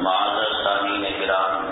معذر سامین کرام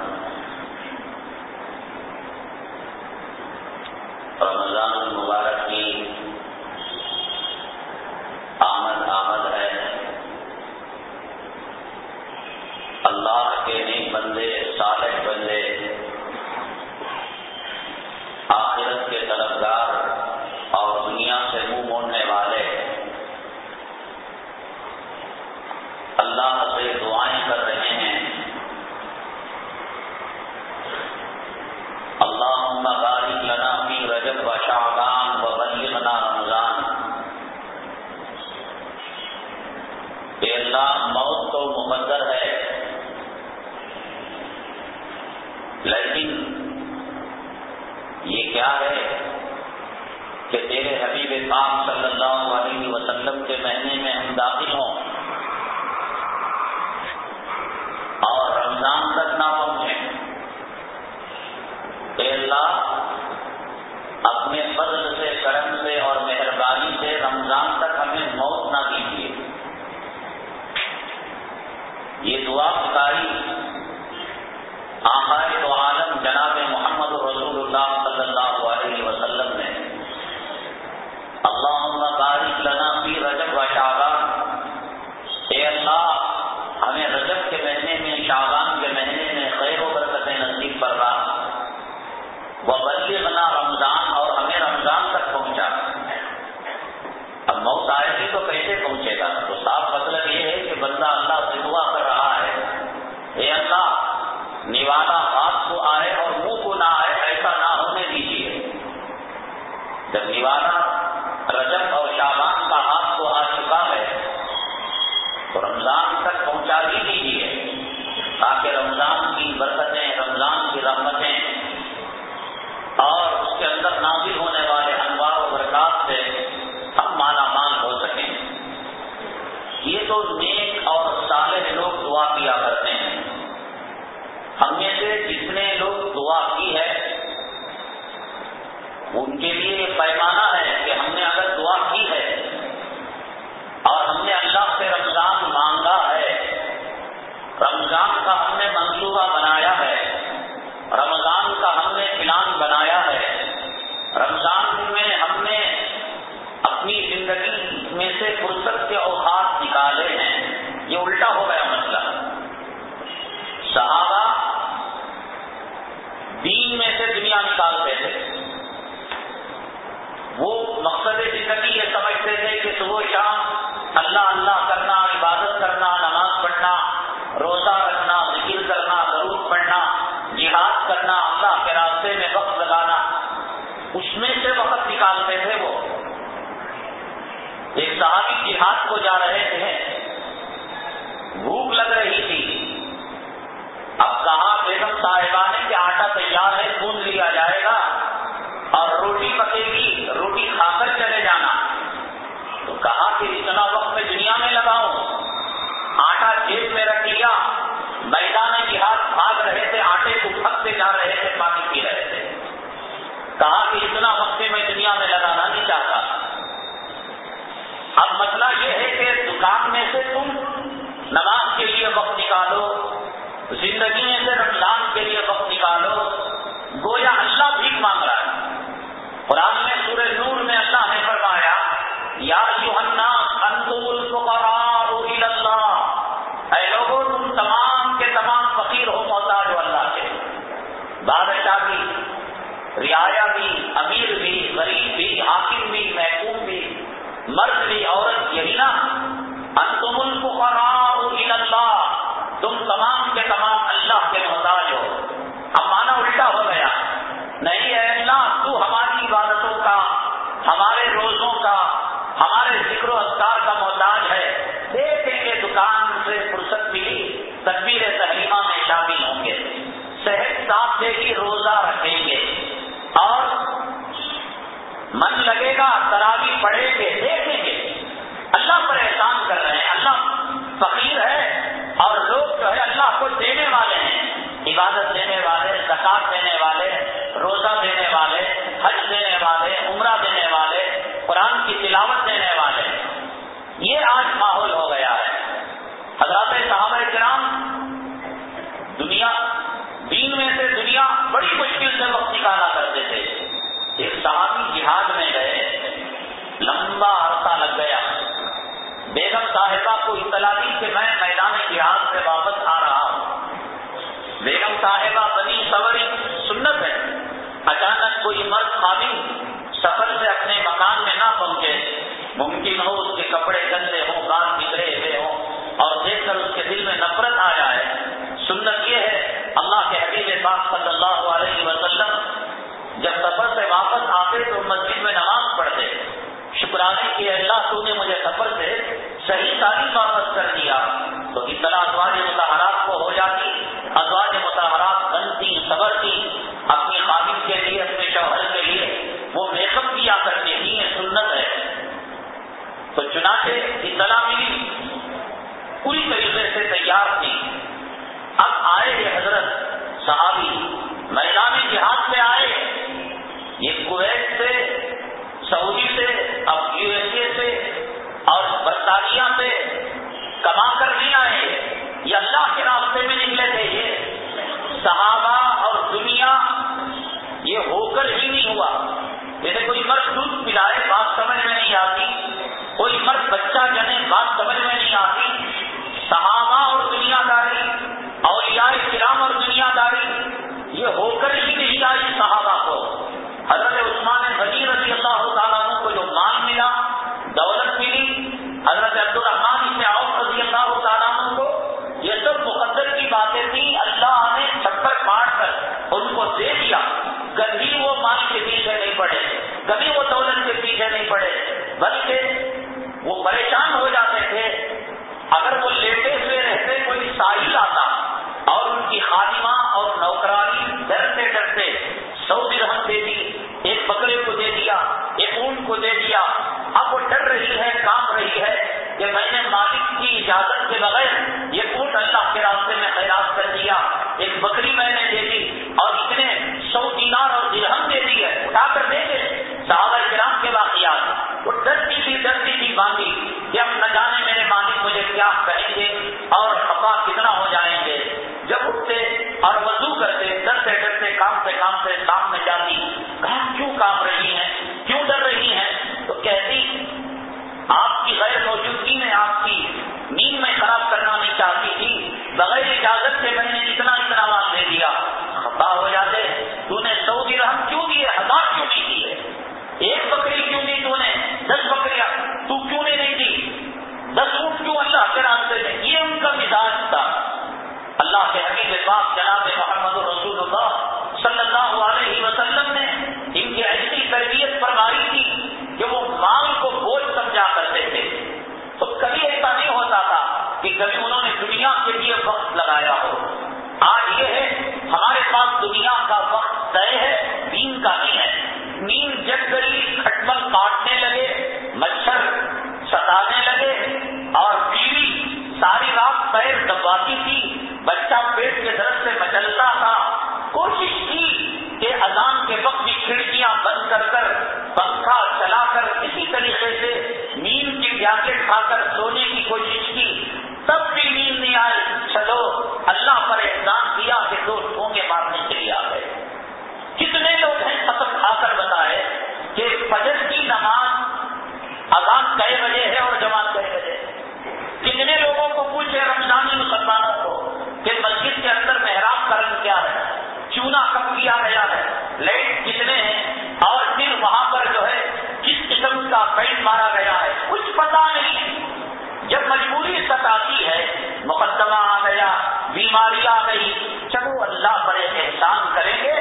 صبح شام اللہ اللہ کرنا، عبادت کرنا، نماز پڑھنا، روزہ رکھنا، ذکر کرنا ضرور پڑھنا، جہاد کرنا، اللہ کے راستے میں وقت لگانا، اس میں سے وقت نکالتے تھے وہ۔ ایک صحابی جہاد کو جا رہے تھے، بھوک لگ رہی تھی۔ اب کہا، بیگم صاحبہ نے کہ آٹا تیار ہے، گوند لیا جائے گا اور روٹی کہ اتنا وقت میں دنیا میں لگاؤں آٹا جیب میں رکھ لیا۔ میدان جہاد بھاگ رہے تھے، آٹے کو پھکتے جا رہے تھے، پانی پی رہے تھے۔ کہا کہ اتنا وقت میں دنیا میں لگانا نہیں چاہتا۔ اب مسئلہ یہ ہے کہ دکان میں سے تم نماز کے لیے وقت نکالو، زندگی میں سے رمضان کے لیے وقت نکالو۔ گویا اللہ بھی مانگ رہا ہے۔ قرآن میں سورہ نور میں اللہ نے فرمایا یا اے لوگوں تم تمام کے تمام فقیر ہو محتاج ہو اللہ کے بادشاہ بھی رعایا بھی امیر بھی غریب بھی حاکم بھی محکوم بھی مرد بھی عورت یہی نا۔ انتم الفقراء الى اللہ۔ تم تمام کے تمام اللہ کے محتاج ہو۔ اب مانا الٹا ہو گیا۔ نہیں اے اللہ، تو ہماری عبادتوں کا، ہمارے روزوں کا، ہمارے ذکر و اذکار کا محتاج ہے۔ دیکھیں گے دکان سے فرصت ملی تدبیر تحریمہ میں شامل ہوں گے۔ صحت صاف دے گی روزہ رکھیں گے۔ اور من لگے گا، تراوی پڑھیں گے اللہ پر احسان کر رہے ہیں اللہ فقیر ہے اور لوگ جو ہے اللہ کو دینے والے ہیں، عبادت دینے والے، زکات دینے والے، روزہ دینے والے، حج دینے والے، عمرہ دینے والے، قرآن کی تلاوت دینے والے۔ یہ آج ماحول ہو گیا ہے۔ حضرات صحابہ کرام، دنیا، دین میں سے دنیا بڑی مشکل سے وقت نکالا کرتے تھے۔ ایک صحابی جہاد میں گئے، لمبا عرصہ لگ گیا۔ بیگم صاحبہ کو اطلاع کہ میں میدان جہاد سے واپس آ رہا ہوں۔ بیگم صاحبہ بنی سوری سنت ہے۔ اچانک کوئی مرد خالی سفر سے اپنے مکان میں نہ پہنچے۔ ممکن ہو اس کے کپڑے گندے ہوں گان بگڑے ہوئے ہوں اور دیکھ کر اس کے دل میں نفرت آ جائے۔ سنت یہ ہے، اللہ کے حبیب پاک صلی اللہ علیہ وسلم جب سفر سے واپس آتے تو مسجد میں نماز پڑھتے۔ شکرانے کی اللہ تو نے مجھے سفر سے صحیح تعلیم واپس کر دیا۔ تو اطلاع ازواج متحرات کو ہو جاتی، ازواج متحرات بنتی صبرتی اپنی خادم کے لیے، اپنے شوہر کے لیے۔ وہ میک اپ کیا کرتی تھی یہ سنت ہے۔ تو چنانچہ اطلاع ملی پوری طریقے سے تیار تھی اب آئے یہ حضرت صحابی، میدان جہاد سے آئے۔ یہ کویت کما کر نہیں آئے یہ اللہ کے راستے میں نکلے تھے یہ۔ صحابہ اور دنیا یہ ہو کر ہی نہیں ہوا۔ جیسے کوئی مرد دودھ پلائے بات سمجھ میں نہیں آتی۔ کوئی مرد بچہ جنے بات سمجھ میں نہیں آتی۔ صحابہ اور دنیا داری اور یا کرام اور دنیا داری یہ ہو کر ہی نہیں آئی صحابہ کو۔ حضرت عثمان غنی رضی اللہ کبھی وہ دولت کے پیچھے نہیں پڑے، بلکہ وہ پریشان ہو جاتے تھے۔ اگر وہ لیٹے ہوئے رہتے، کوئی ساحل آتا اور ان کی خاتمہ اور نوکرانی ڈرتے ڈرتے سو درہم دے دی، ایک بکرے کو دے دیا، ایک اونٹ کو دے دیا۔ اب وہ ڈر رہی ہے، کام رہی ہے کہ میں نے مالک کی اجازت کے بغیر یہ اونٹ اللہ کے راستے میں خیرات کر دیا۔ ایک بکری میں نے دے دی اور اتنے ڈرتے ڈرتے کام سے کام سے کام میں جاتی کہاں کیوں کام رہی؟ طریقے سے نیند کی جیکٹ کھا کر سونے کی کوشش کی۔ تب بھی نیند نہیں آئی۔ چلو اللہ پر احسان کیا کہ دو ٹھونگے مارنے کے لیے آ گئے۔ کتنے لوگ ہیں سبق کھا کر بتائے کہ فجر کی نماز آزاد کئے بجے ہے اور جماعت مجبوری ستاتی ہے، مقدمہ آ گیا، بیماری آ گئی، چلو اللہ بڑے احسان کریں گے،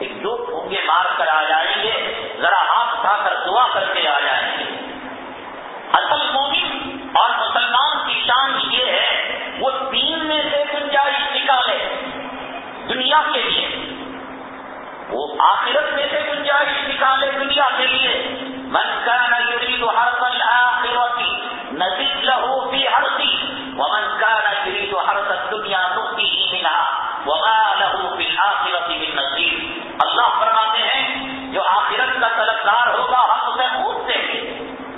ایک دو پھونگے مار کر آ جائیں گے، ذرا ہاتھ اٹھا کر دعا کر کے آ جائیں گے۔ اصل مومن اور مسلمان کی شان یہ ہے، وہ تین میں سے گنجائش نکالے دنیا کے لیے۔ وہ آخرت میں سے گنجائش نکالے دنیا کے لیے۔ من کا نئی تو ہر پل آخرتی نزید لہو ومن کا نئی تو ہر تک دنیا نقطی ہی ملا وغا من نصیب اللہ فرماتے ہیں، جو آخرت کا طلبدار ہوگا، ہم اسے خوب دیں گے۔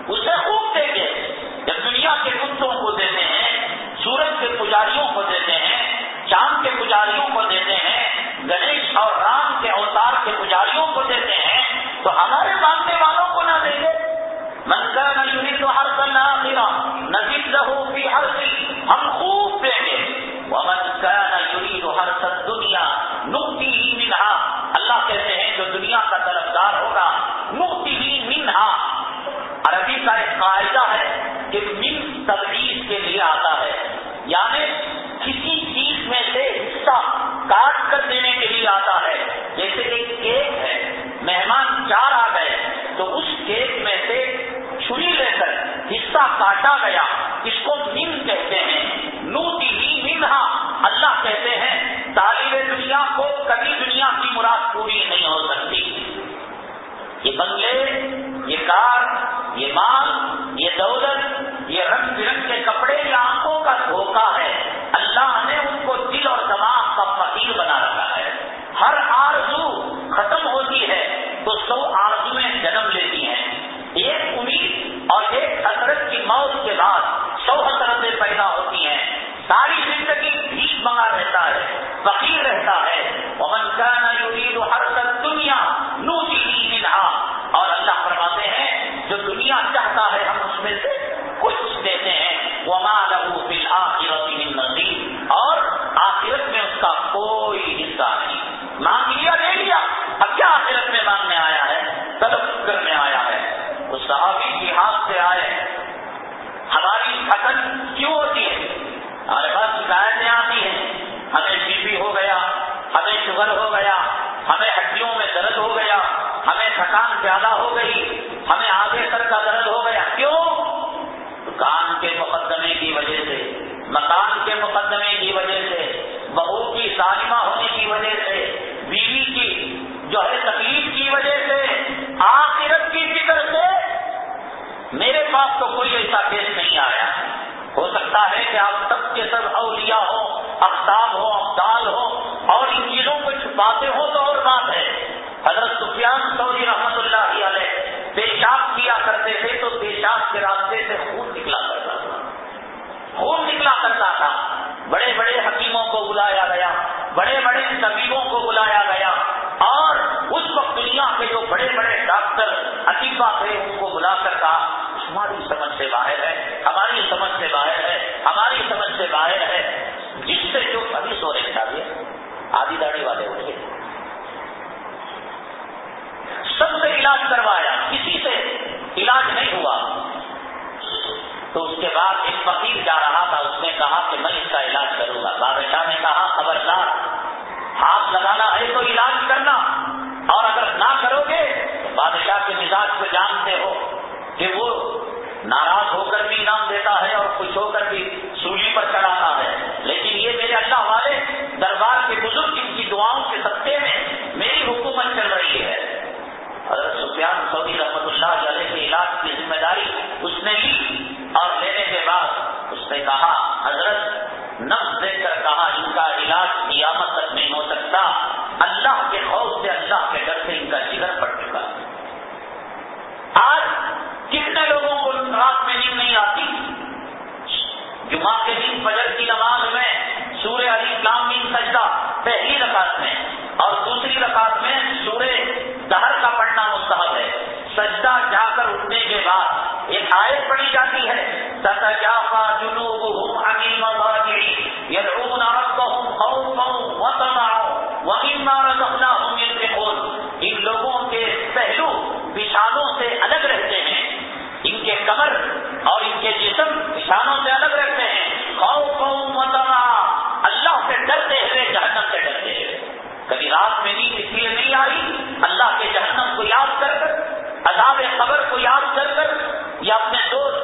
اسے خوب دیں گے۔ جب دنیا کے کتوں کو دیتے ہیں، سورج کے پجاریوں کو دیتے ہیں، چاند کے پجاریوں کو دیتے ہیں، گنیش اور رام کے اوتار کے پجاریوں کو دیتے ہیں، تو ہمارے مانگنے والوں کو نہ دیں گے۔ منظر نہیں تو ہر سلا میرا رہو بھی ہر کاٹا گیا۔ اس کو من کہتے ہیں۔ نوتی ہی منہا۔ اللہ کہتے ہیں، طالب دنیا کو کبھی دنیا کی مراد پوری نہیں ہو سکتی۔ یہ بنگلے، یہ کار، یہ مال، یہ دولت، یہ رنگ برنگ کے کپڑے یہ آنکھوں کا دھوکہ ہے۔ زیادہ ہو گئی، ہمیں آگے سر کا درد ہو گیا۔ کیوں؟ دکان کے مقدمے کی وجہ سے، مکان کے مقدمے کی وجہ سے، بہو کی سالمہ ہونے کی وجہ سے، بیوی کی جو ہے تکلیف کی وجہ سے، آخرت کی فکر سے میرے پاس تو کوئی ایسا کیس نہیں آیا۔ ہو سکتا ہے کہ آپ سب کے سب اولیاء ہو افتاب ہو افدال ہو اور ان چیزوں کو چھپاتے ہو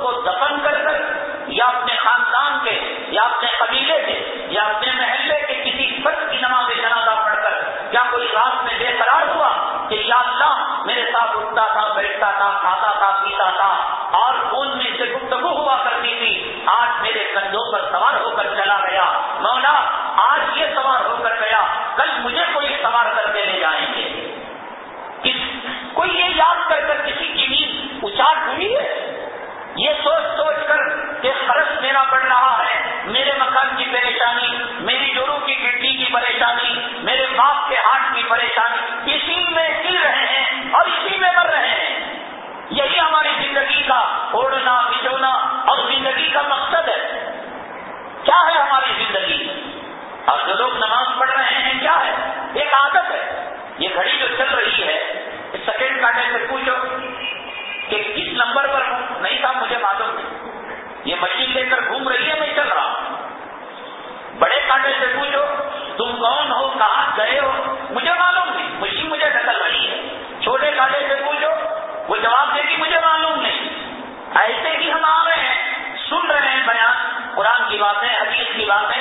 کو دفن کر کر یا اپنے خاندان کے، یا اپنے قبیلے کے، یا اپنے محلے کے کسی فرد کی نماز جنازہ پڑھ کر، کیا کوئی رات میں بے قرار ہوا کہ یا اللہ میرے ساتھ اٹھتا تھا، بیٹھتا تھا کون ہو، کہاں گئے ہو؟ مجھے معلوم نہیں۔ مجھے مجھے ٹکر بنی ہے۔ چھوٹے کالے سے پوچھو، وہ جواب دے گی مجھے معلوم نہیں۔ ایسے ہی ہم آ رہے ہیں، سن رہے ہیں بیان۔ قرآن کی باتیں، حدیث کی باتیں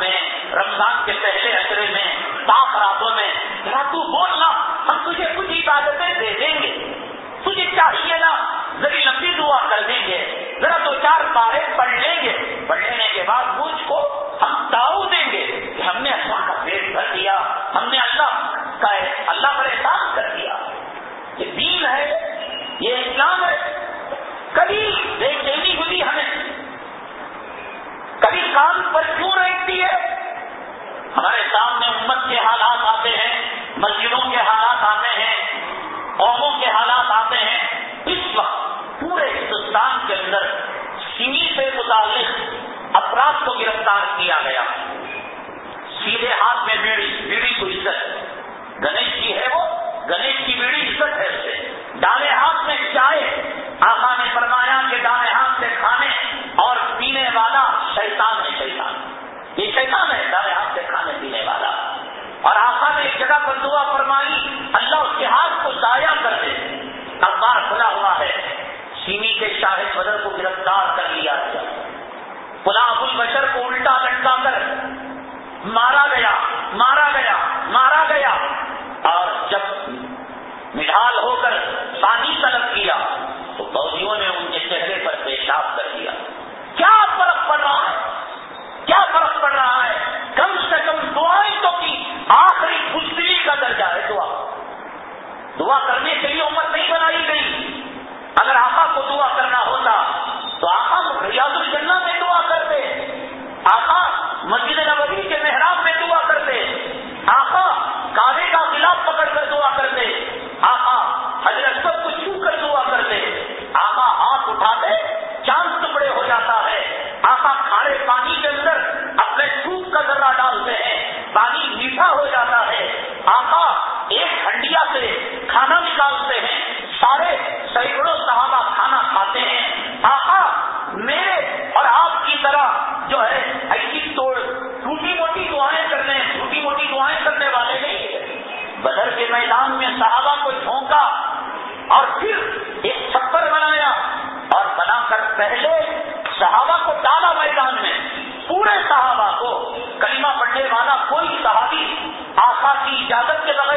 میں رمضان کے پہلے اثرے میں میں امت کے حالات آتے ہیں، مسجدوں کے حالات آتے ہیں، قوموں کے حالات آتے ہیں۔ اس وقت پورے ہندوستان کے اندر سیمی سے متعلق اپرادھ کو گرفتار کیا گیا۔ سیدھے ہاتھ میں بیڑی بیڑی کو عزت۔ گنیش کی ہے وہ، گنیش کی بیڑی عزت ہے اسے ڈالے ہاتھ میں چائے آخا اللہ پر دعا فرمائی، اللہ اس کے ہاتھ کو ضائع کر دے۔ اخبار کھلا ہوا ہے۔ سیمی کے شاہد بدر کو گرفتار کر لیا گیا۔ غلام البشر کو الٹا لٹکا کر مارا گیا مارا گیا مارا گیا۔ اور جب مڈھال ہو کر پانی طلب کیا، تو فوجیوں نے ان کے چہرے پر پیشاب کر دیا کیا فرق پڑ رہا ہے؟ کیا فرق پڑ رہا ہے؟ کم سے کم دعائیں تو کی، آخری خوش اندر جائے دعا۔ دعا کرنے کے لیے امت نہیں بنائی گئی۔ اگر آپا کو دعا کرنا ہوتا تو آقا ریاض الجنہ میں دعا کرتے۔ آپ مسجد میدان میں صحابہ کو جھونکا اور پھر ایک چھپر بنایا اور بنا کر پہلے صحابہ کو ڈالا میدان میں، پورے صحابہ کو، کلمہ پڑھنے والا کوئی صحابی آقا کی اجازت کے بغیر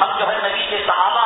ہم جو ہے نبی کے صحابہ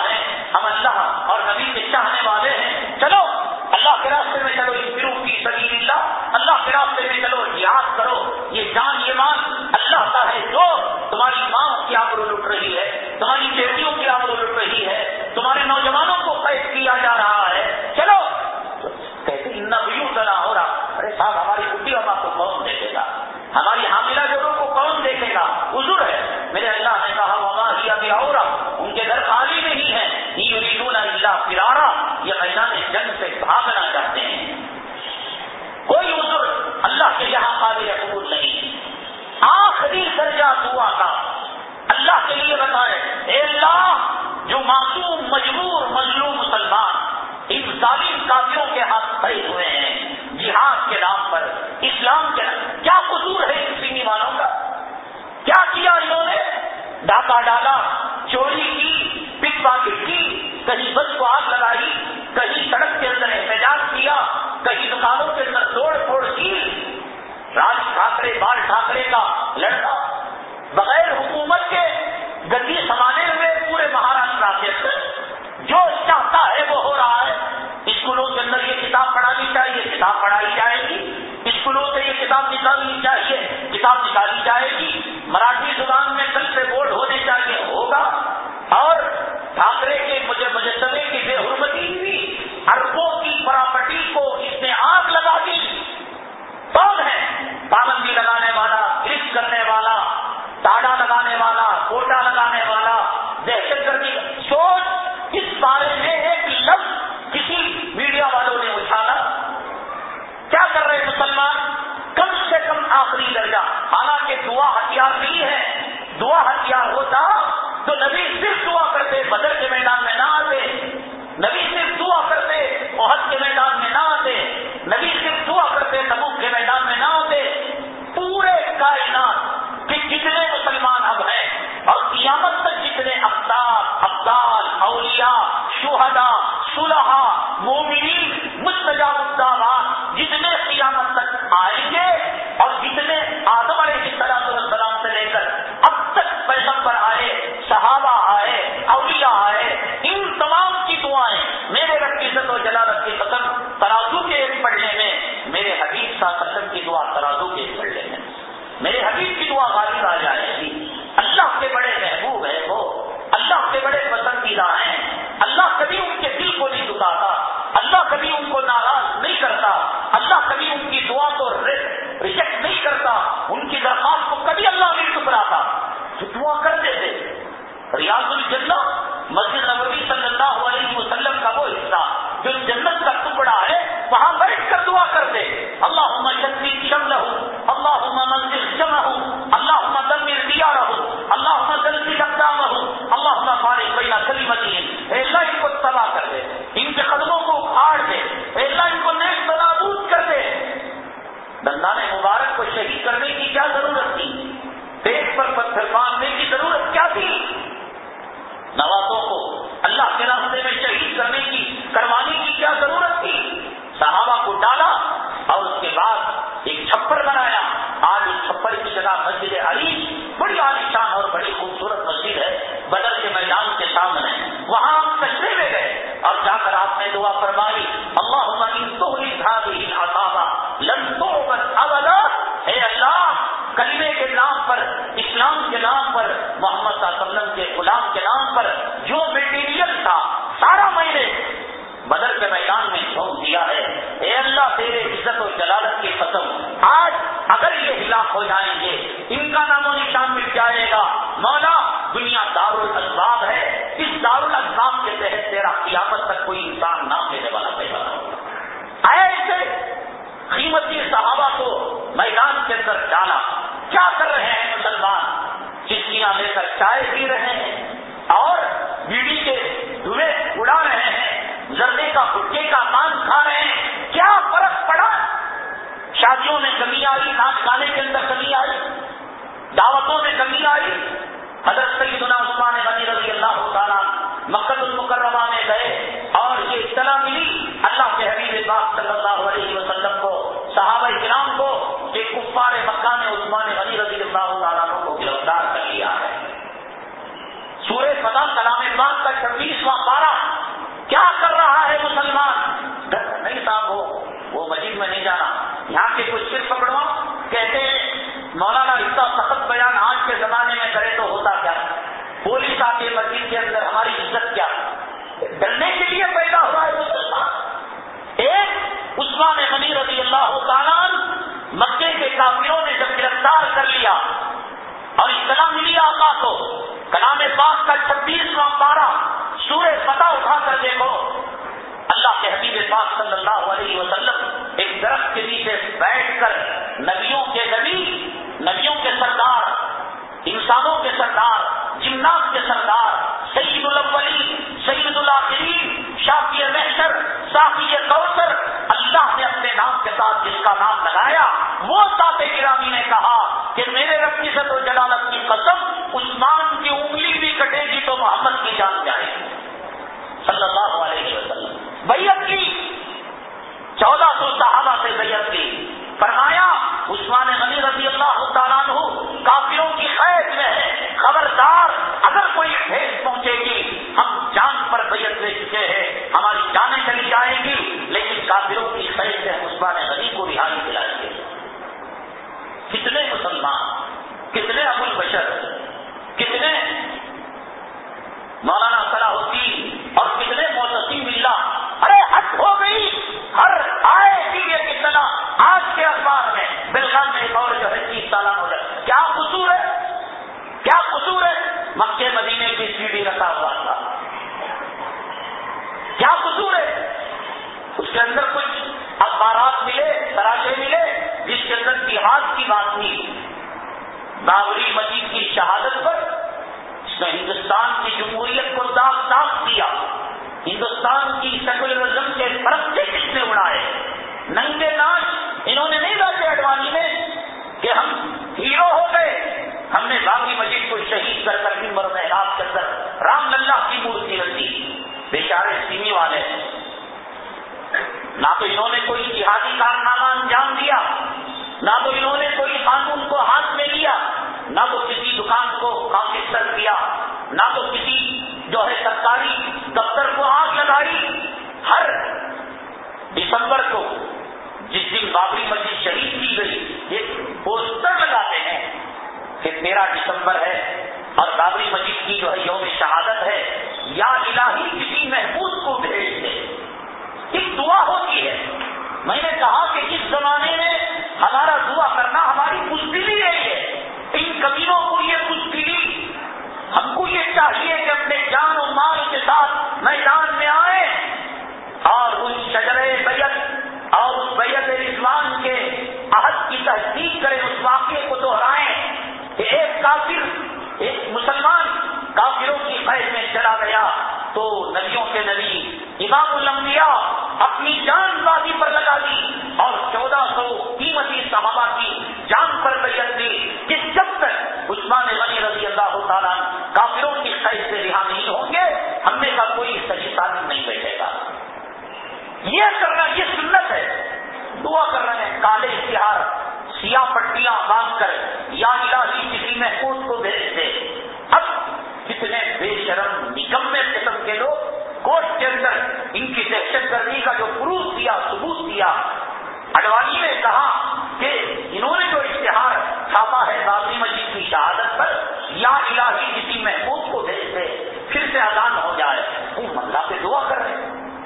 پروف اڈوانی نے کہا کہ انہوں نے جو اشتہار چھاپا ہے بابری مسجد کی شہادت پر، یا الہی کسی محبوب کو بھیج دے، پھر سے اذان ہو جائے۔ تم اللہ پہ دعا کر رہے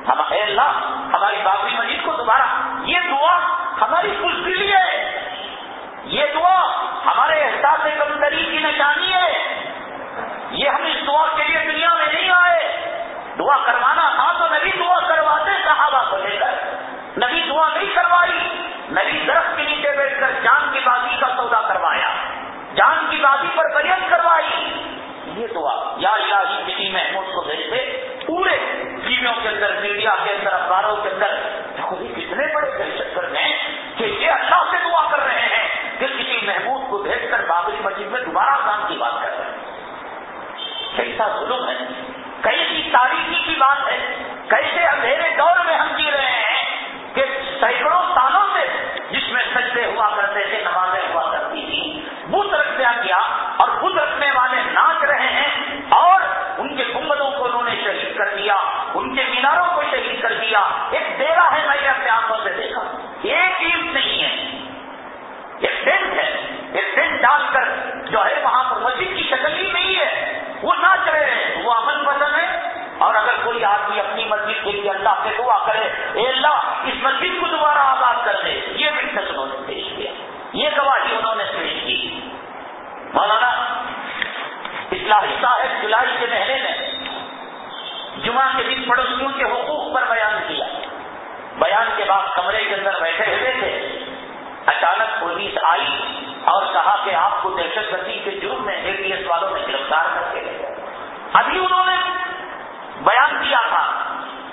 ہم اے اللہ، ہماری بابری مسجد کو دوبارہ، یہ دعا ہماری خوش دلی ہے۔ یہ دعا ہمارے احساس کمتری کی نشانی ہے۔ یہ ہم اس دعا کے لیے دنیا میں نہیں آئے دعا کروانا تھا تو نبی دعا کرواتے صحابہ کو لے کر نبی دعا نہیں کروائی، نبی درخت کے نیچے بیٹھ کر جان کی بازی کا سودا کروایا، جان کی بازی پر بیعت کروائی۔ یہ دعا یا الہی کسی محمود کو بھیجتے پورے ٹی ویوں کے اندر، میڈیا کے اندر، اخباروں کے اندر جی، کتنے بڑے دل چکر میں کہ یہ اللہ سے دعا کر رہے ہیں کہ کسی محمود کو بھیج کر بابری مسجد میں دوبارہ کام کی بات کر رہے ہیں۔ کیسا ظلم ہے؟ کیسی تاریخی کی بات ہے؟ کیسے اندھیرے دور پر مسجد کی شکل ہی نہیں ہے، وہ ناچ رہے ہیں وہ امن پسند ہے۔ اور اگر کوئی آدمی اپنی مسجد کے لیے اللہ سے دعا کرے، اے اللہ، اس مسجد کو دوبارہ آباد کر دے۔ یہ بھی انہوں نے پیش کیا۔ یہ گواہی انہوں نے پیش کی۔ مولانا اصلاحی صاحب جولائی کے مہینے میں جمعہ کے دن پڑوسیوں کے حقوق پر بیان کیا۔ بیان کے بعد کمرے کے اندر بیٹھے ہوئے تھے۔ اچانک پولیس آئی۔ اور کہا کہ آپ کو دہشت گردی کے جرم میں اے پی ایس والوں نے گرفتار کر کے لے ابھی انہوں نے بیان کیا تھا،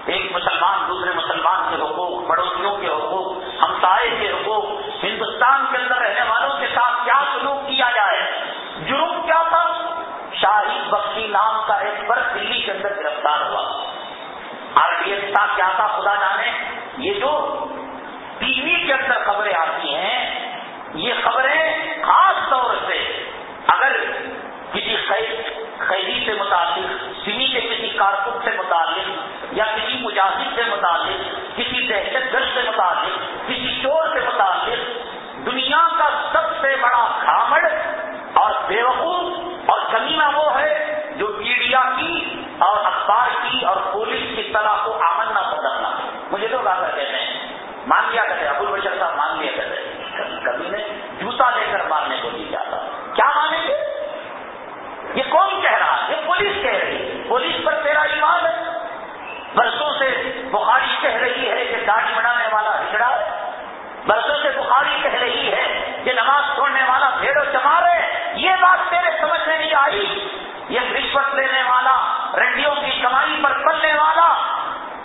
ایک مسلمان، دوسرے مسلمان کے حقوق، پڑوسیوں کے حقوق، ہمسائے کے حقوق، ہندوستان کے اندر رہنے والوں کے ساتھ کیا سلوک کیا جائے؟ جرم کیا تھا؟ شاہی بخشی نام کا ایک پر دلی کے اندر گرفتار ہوا۔ آر ڈی ایس کا کیا تھا خدا جانے؟ یہ جو ٹی وی کے اندر خبریں آتی ہیں یہ خبریں خاص طور سے اگر کسی قیدی سے متعلق سمی کے کسی کارکن سے متعلق یا کسی مجاہد سے متعلق، کسی دہشت گرد سے متعلق، کسی چور سے متعلق، دنیا کا سب سے بڑا گھامڑ اور بیوقوف اور کمینہ وہ ہے جو میڈیا کی اور اخبار کی اور پولیس کی طرح کو آمن نہ بدلنا مجھے لوگ آ کہتے ہیں مان لیا کرتے ابو پولیس پر تیرا ایمان ہے۔ برسوں سے بخاری کہہ رہی ہے کہ داڑھی بنانے والا ہجڑا ہے۔ برسوں سے بخاری کہہ رہی ہے کہ نماز چھوڑنے والا بھیڑ و چمار ہے۔ یہ بات تیرے سمجھ میں نہیں آئی۔ یہ رشوت لینے والا، رنڈیوں کی کمائی پر پلنے والا،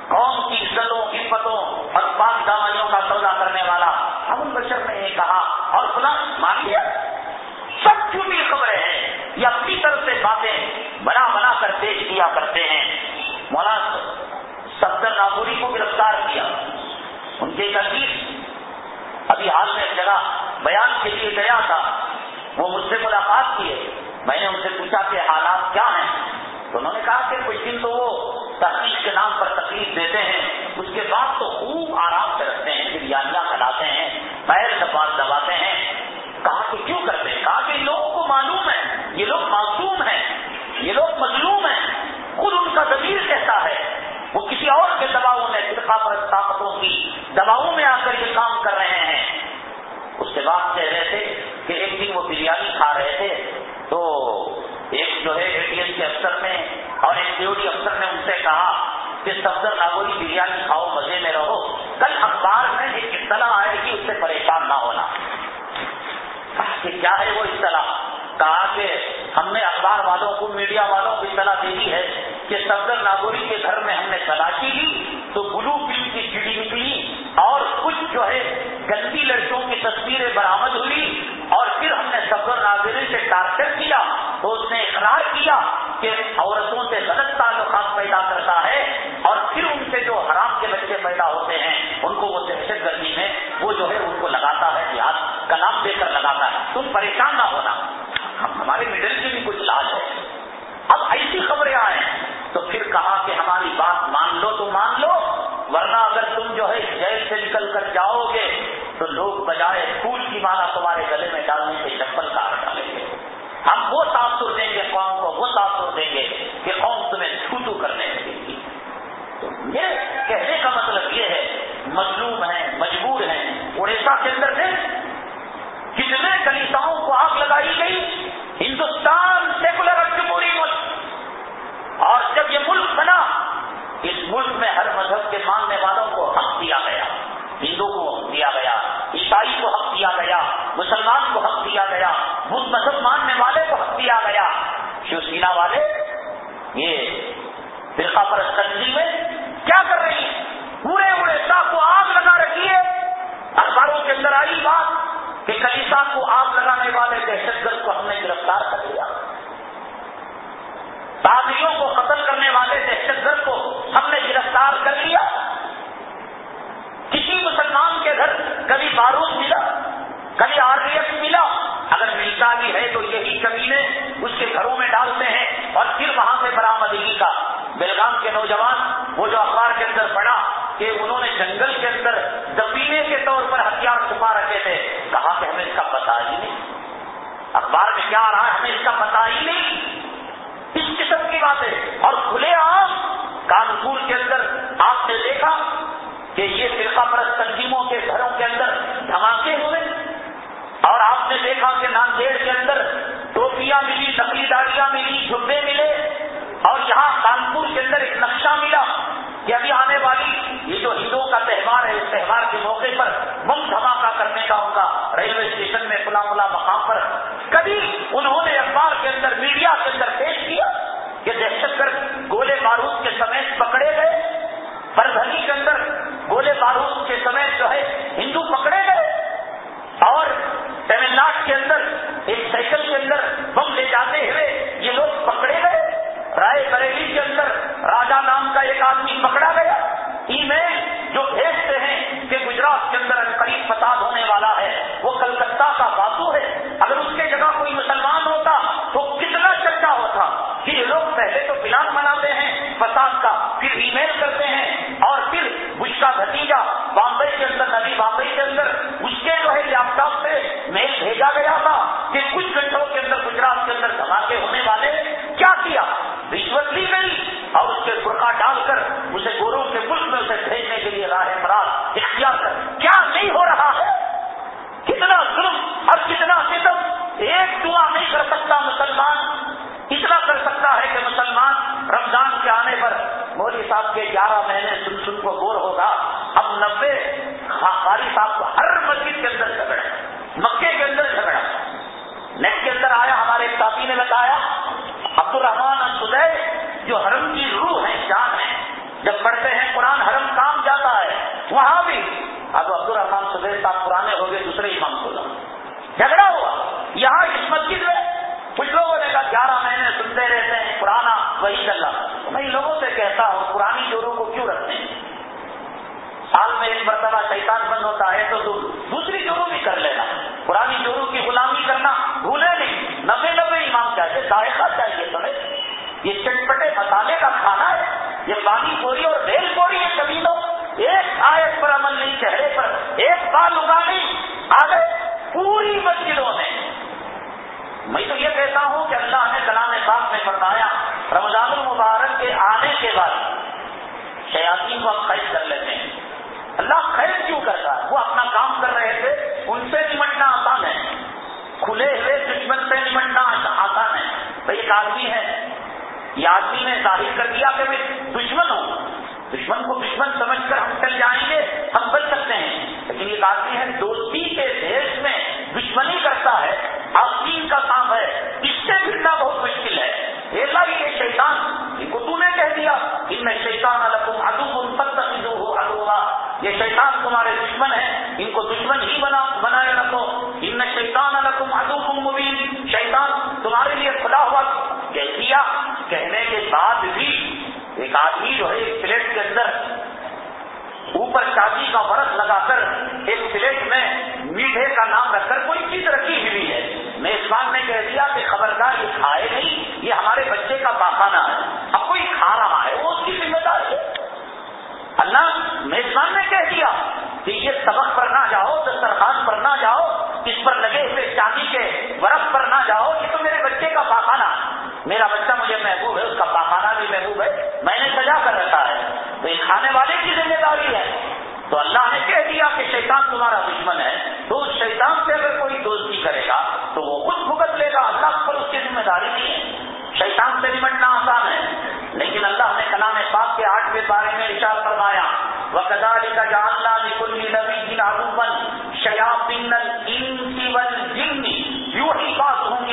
قوم کی عزتوں حفظوں اور پاک دامائیوں کا سودا کرنے والا۔ ابو بشر نے یہ کہا اور سنا مان لیا سب جھوٹی خبریں ہیں یہ اپنی طرف سے باتیں بنا بنا کر پیش کیا کرتے ہیں۔ مولانا سفدر ناگوری کو گرفتار کیا۔ ان کے عزیز ابھی حال میں جگہ بیان کے لیے گیا تھا۔ وہ مجھ سے ملاقات کی ہے میں نے ان سے پوچھا کہ حالات کیا ہیں؟ تو انہوں نے کہا کہ کچھ دن تو وہ تحقیق کے نام پر تکلیف دیتے ہیں۔ اس کے بعد تو خوب آرام سے رکھتے ہیں، بریانیاں کھلاتے ہیں، پیر دبات دباتے ہیں۔ کہا کہ کیوں کرتے ہیں کہا کہ لوگوں کو معلوم ہے یہ لوگ معصوم ہیں یہ لوگ مظلوم ہیں خود ان کا ضمیر کہتا ہے، وہ کسی اور کے دباؤ میں فرقہ پر طاقتوں کی دباؤں میں آ کر یہ کام کر رہے ہیں۔ اس کے بعد کہہ رہے تھے کہ ایک دن وہ بریانی کھا رہے تھے۔ تو ایک جو ہے اے ٹی ایم کے افسر نے اور ایک ڈیوٹی افسر نے ان سے کہا کہ سفدر ناگوری بریانی کھاؤ، مزے میں رہو۔ کل اخبار میں ایک اطلاع آئے گی اس سے پریشان نہ ہونا۔ کہ کیا ہے وہ اطلاع؟ کہا کہ ہم نے اخبار والوں کو، میڈیا والوں کو اطلاع دے دی ہے کہ سفدر ناگوری کے گھر میں ہم نے تلاشی لی تو بلو فلم کی چڑی نکلی اور کچھ جو ہے گندی لڑکیوں کی تصویریں برآمد ہوئی اور پھر ہم نے سفر ناگوری سے ٹارچر کیا تو اس نے اقرار کیا کہ عورتوں سے غلط تعلقات پیدا کرتا ہے اور پھر ان سے جو حرام کے بچے پیدا ہوتے ہیں، ان کو وہ دہشت گردی میں وہ جو ہے ان کو لگاتا ہے جہاز کلام دے کر لگاتا ہے۔ تم پریشان نہ ہونا۔ ہمارے مڈل کی بھی کچھ لاج ہے۔ اب ایسی خبریں آئے تو پھر کہا کہ ہماری بات مان لو تو مان لو، ورنہ اگر تم جو ہے جیل سے نکل کر جاؤ گے تو لوگ بجائے پھول کی مالا تمہارے گلے میں ڈالنے کے چپل تاثر دیں گے، قوم کو وہ تاثر دیں گے کہ قوم تمہیں چھوٹو کرنے لگے گی تو یہ کہنے کا مطلب یہ ہے، مظلوم ہیں، مجبور ہیں، اڑیسہ کے اندر سے کتنے کلیساؤں کو آگ لگائی گئی۔ ہندوستان سیکولر جمہوری ملک۔ اور جب یہ ملک بنا، اس ملک میں ہر مذہب کے ماننے والوں کو حق دیا گیا ہندو کو حق دیا گیا، عیسائی کو حق دیا گیا، مسلمان کو حق دیا گیا، بدھ مذہب ماننے والے کو حق دیا گیا۔ شیو سینا والے؟ یہ فرقہ پرستی میں کیا کر رہی ہے پورے اڑیسہ کو آگ لگا رکھی ہے۔ اخباروں کے اندر آئی بات کہ کلیسا کو آگ لگانے والے دہشت گرد کو ہم نے گرفتار کر لیا۔ پادریوں کو قتل کرنے والے دہشت گرد کو ہم نے گرفتار کر لیا۔ کسی مسلمان کے گھر کبھی بارود ملا، کبھی آر ڈی ایف ملا۔ اگر ملتا بھی ہے تو یہی کمینے اس کے گھروں میں ڈالتے ہیں اور پھر وہاں سے برآمدگی کا۔ بیلگام کے نوجوان، وہ جو اخبار کے اندر پڑا کہ انہوں نے جنگل کے اندر دبینے کے طور پر ہتھیار چھپا رکھے تھے، کہا کہ ہمیں اس کا پتا ہی نہیں۔ اخبار میں کیا آ رہا ہے، ہمیں اس کا پتا ہی نہیں۔ اس قسم کی بات ہے اور کھلے عام کانپور کے اندر آپ نے دیکھا کہ یہ فرقہ پرست تنظیموں کے گھروں کے اندر دھماکے ہوئے۔ اور آپ نے دیکھا کہ ناندیڑ کے اندر ٹوپیاں ملی، نقلی داڑیاں ملی، جھبے ملے۔ اور یہاں کانپور کے اندر ایک نقشہ ملا۔ کہ ابھی آنے والی یہ جو ہندوؤں کا تہوار ہے، اس تہوار کے موقع پر بم دھماکہ کرنے کا ان کا ریلوے اسٹیشن میں کھلا کھلا مقام پر۔ کبھی انہوں نے اخبار کے اندر، میڈیا کے اندر پیش کیا کہ دہشت گرد گولے بارود کے سمیت پکڑے گئے۔ پردھنی کے اندر گولے بارود کے سمیت جو ہے، ہندو پکڑے گئے۔ اور تمل ناڈ کے اندر، ایک سائیکل کے اندر بم لے جاتے ہوئے یہ لوگ پکڑے گئے۔ رائے بریلی کے اندر راجا نام کا ایک آدمی پکڑا گیا۔ ای میل جو بھیجتے ہیں کہ گجرات کے اندر قریب فساد ہونے والا ہے، وہ کلکتہ کا باتو ہے۔ اگر اس کے جگہ کوئی مسلمان ہوتا تو کتنا چکا ہوتا۔ کہ یہ لوگ پہلے تو پلان مناتے ہیں، فساد کا پھر ای میل کرتے ہیں اور پھر بش کا بھتیجا بامبئی کے اندر، نبی بامبئی کے اندر اس کے جو ہے لیپ ٹاپ سے میل بھیجا گیا تھا کہ کچھ گھنٹوں کے اندر گجرات کے اندر دھماکے ہونے والے کیا کیا رشوت لی گئی اور اس کے برقع ڈال کر اسے گوروں کے ملک میں اسے بھیجنے کے لیے راہ مراد اختیار کر کیا نہیں ہو رہا ہے کتنا ظلم اور کتنا ستم ایک دعا نہیں کر سکتا مسلمان، اتنا کر سکتا ہے کہ مسلمان رمضان کے آنے پر مودی صاحب کے گیارہ مہینے سن سن کو بور ہوگا، اب نبے قاری صاحب کو ہر مسجد کے اندر جھگڑا مکے کے اندر جھگڑا نیٹ کے اندر آیا، ہمارے ایک ساتھی نے بتایا عبد الرحمان سدے جو حرم کی روح ہے، جان ہے۔ جب پڑھتے ہیں قرآن، حرم کام جاتا ہے، وہاں بھی۔ اب عبد الرحمان سدے صاحب پرانے ہو گئے، دوسرے امام کو جھگڑا ہوا۔ یہاں اس مسجد میں کچھ لوگوں نے کہا گیارہ مہینے سنتے رہتے ہیں، پرانا وہی چل رہا میں لوگوں سے کہتا ہوں، پرانی جوڑوں کو کیوں رکھتے ہیں؟ سال میں ایک مرتبہ شیطان بند ہوتا ہے تو تم دوسری جورو بھی کر لینا۔ پرانی جورو کی غلامی کرنا بھولے نہیں۔ نبے نبے امام چاہیے، ذائقہ چاہیے تمہیں۔ یہ چٹپٹے مسالے کا کھانا ہے، یہ پانی پوری اور ریل پوری ہے کبھی لوگ ایک آیت پر عمل نہیں، چہرے پر ایک بال اگانی آگے پوری مسجدوں میں۔ میں تو یہ کہتا ہوں کہ اللہ نے کلام پاک میں فرمایا، رمضان المبارک کے آنے کے بعد شیاتی کو ہم خرید کر لیتے ہیں۔ اللہ خرید کیوں کرتا ہے؟ وہ اپنا کام کر رہے تھے، ان سے نمٹنا آسان ہے۔ کھلے ہوئے دشمن سے نمٹنا آسان ہے۔ بھائی ایک آدمی ہے، یہ آدمی نے ظاہر کر دیا کہ میں دشمن ہوں۔ دشمن کو دشمن سمجھ کر ہم چل جائیں گے، ہم بچ سکتے ہیں۔ لیکن یہ آدمی ہے، دوستی کے دیش میں دشمنی کرتا ہے، آستین کا کام ہے۔ اس سے پھرنا بہت مشکل ہے۔ اللہ، یہ شیطان ان کو تو نے کہہ دیا، ان میں شیطان الحم ادو ان ہو ادوا یہ شیطان تمہارے دشمن ہے ان کو دشمن ہی بنا، بنائے رکھو۔ ان میں شیطان الحم ادو مبین. شیطان تمہارے لیے کھلا ہوا کہہ دیا۔ کہنے کے بعد بھی ایک آدمی جو ہے ایک پلیٹ کے اندر اوپر چاندی کا برس لگا کر ایک پلیٹ میں میٹھے کا نام رکھ کر کوئی چیز رکھی ہوئی ہے۔ میزبان نے کہہ دیا کہ خبردار، یہ کھائے نہیں، یہ ہمارے بچے کا پاخانہ ہے۔ اب کوئی کھا رہا ہے، وہ اس کی ذمہ داری ہے۔ اللہ میزبان نے کہہ دیا کہ یہ سبق پر نہ جاؤ، دسترخوان پر نہ جاؤ، اس پر لگے ہوئے چاندی کے برف پر نہ جاؤ، یہ تو میرے بچے کا پاخانہ میرا بچہ مجھے محبوب ہے، اس کا پاخانہ بھی محبوب ہے۔ میں نے سجا کر رکھا ہے۔ تو یہ کھانے والے کی ذمہ داری ہے۔ تو اللہ نے کہہ دیا کہ شیطان تمہارا دشمن ہے۔ تو اس شیطان سے اگر کوئی دوستی کرے گا، تو وہ خود بھگت لے گا۔ اللہ پر اس کی ذمہ داری نہیں ہے۔ شیطان سے نمٹنا آسان ہے۔ لیکن اللہ نے کلام پاک کے آٹھ کے بارے میں اشار فرمایا وکداری کا جاننا نکل نبی کی نابن شیاپین یوں ہی بات ہوں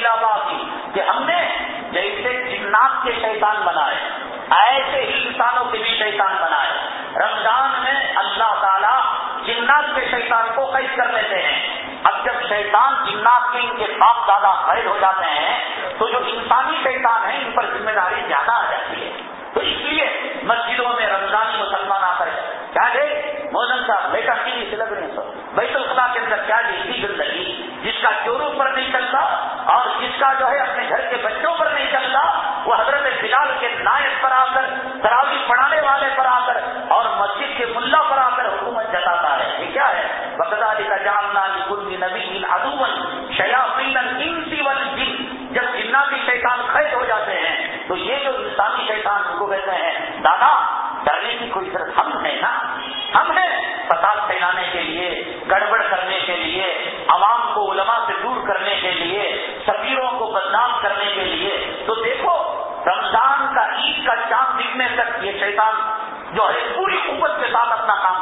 کہ ہم نے جیسے جنات کے شیطان بنائے ایسے ہی انسانوں کے بھی شیطان بنائے رمضان میں اللہ تعالیٰ جنات کے شیطان کو قید کر لیتے ہیں۔ اب جب شیطان جنات کے ان کے ساتھ زیادہ قید ہو جاتے ہیں، تو جو انسانی شیطان ہیں، ان پر ذمہ داری زیادہ آ جاتی ہے۔ تو اس لیے مسجدوں میں رمضانی مسلمان آ کر کیا گئے موزن صاحب بیٹا ٹی سے لگ رہے ہیں سب بیت الخلا کے اندر کیا جیسی زندگی، جس کا چوروں پر نہیں چلتا اور جس کا جو ہے اپنے گھر کے بچوں پر نہیں چلتا وہ حضرت بلال کے نائب پر آ کر تراوی پڑھانے والے پر آ کر تک یہ شیطان جو ہے پوری قوت کے ساتھ اپنا کام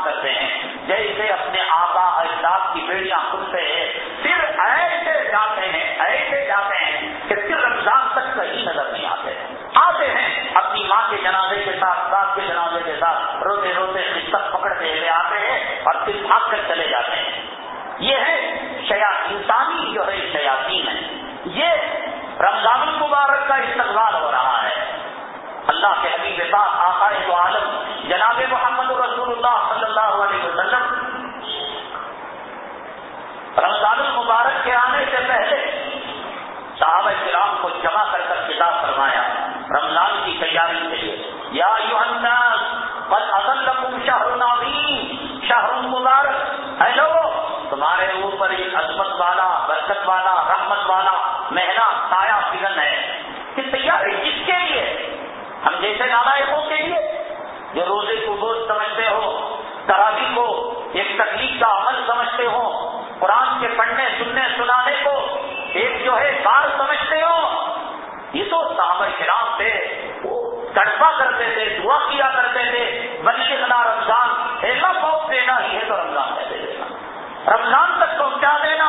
رمضان تک پہنچا دینا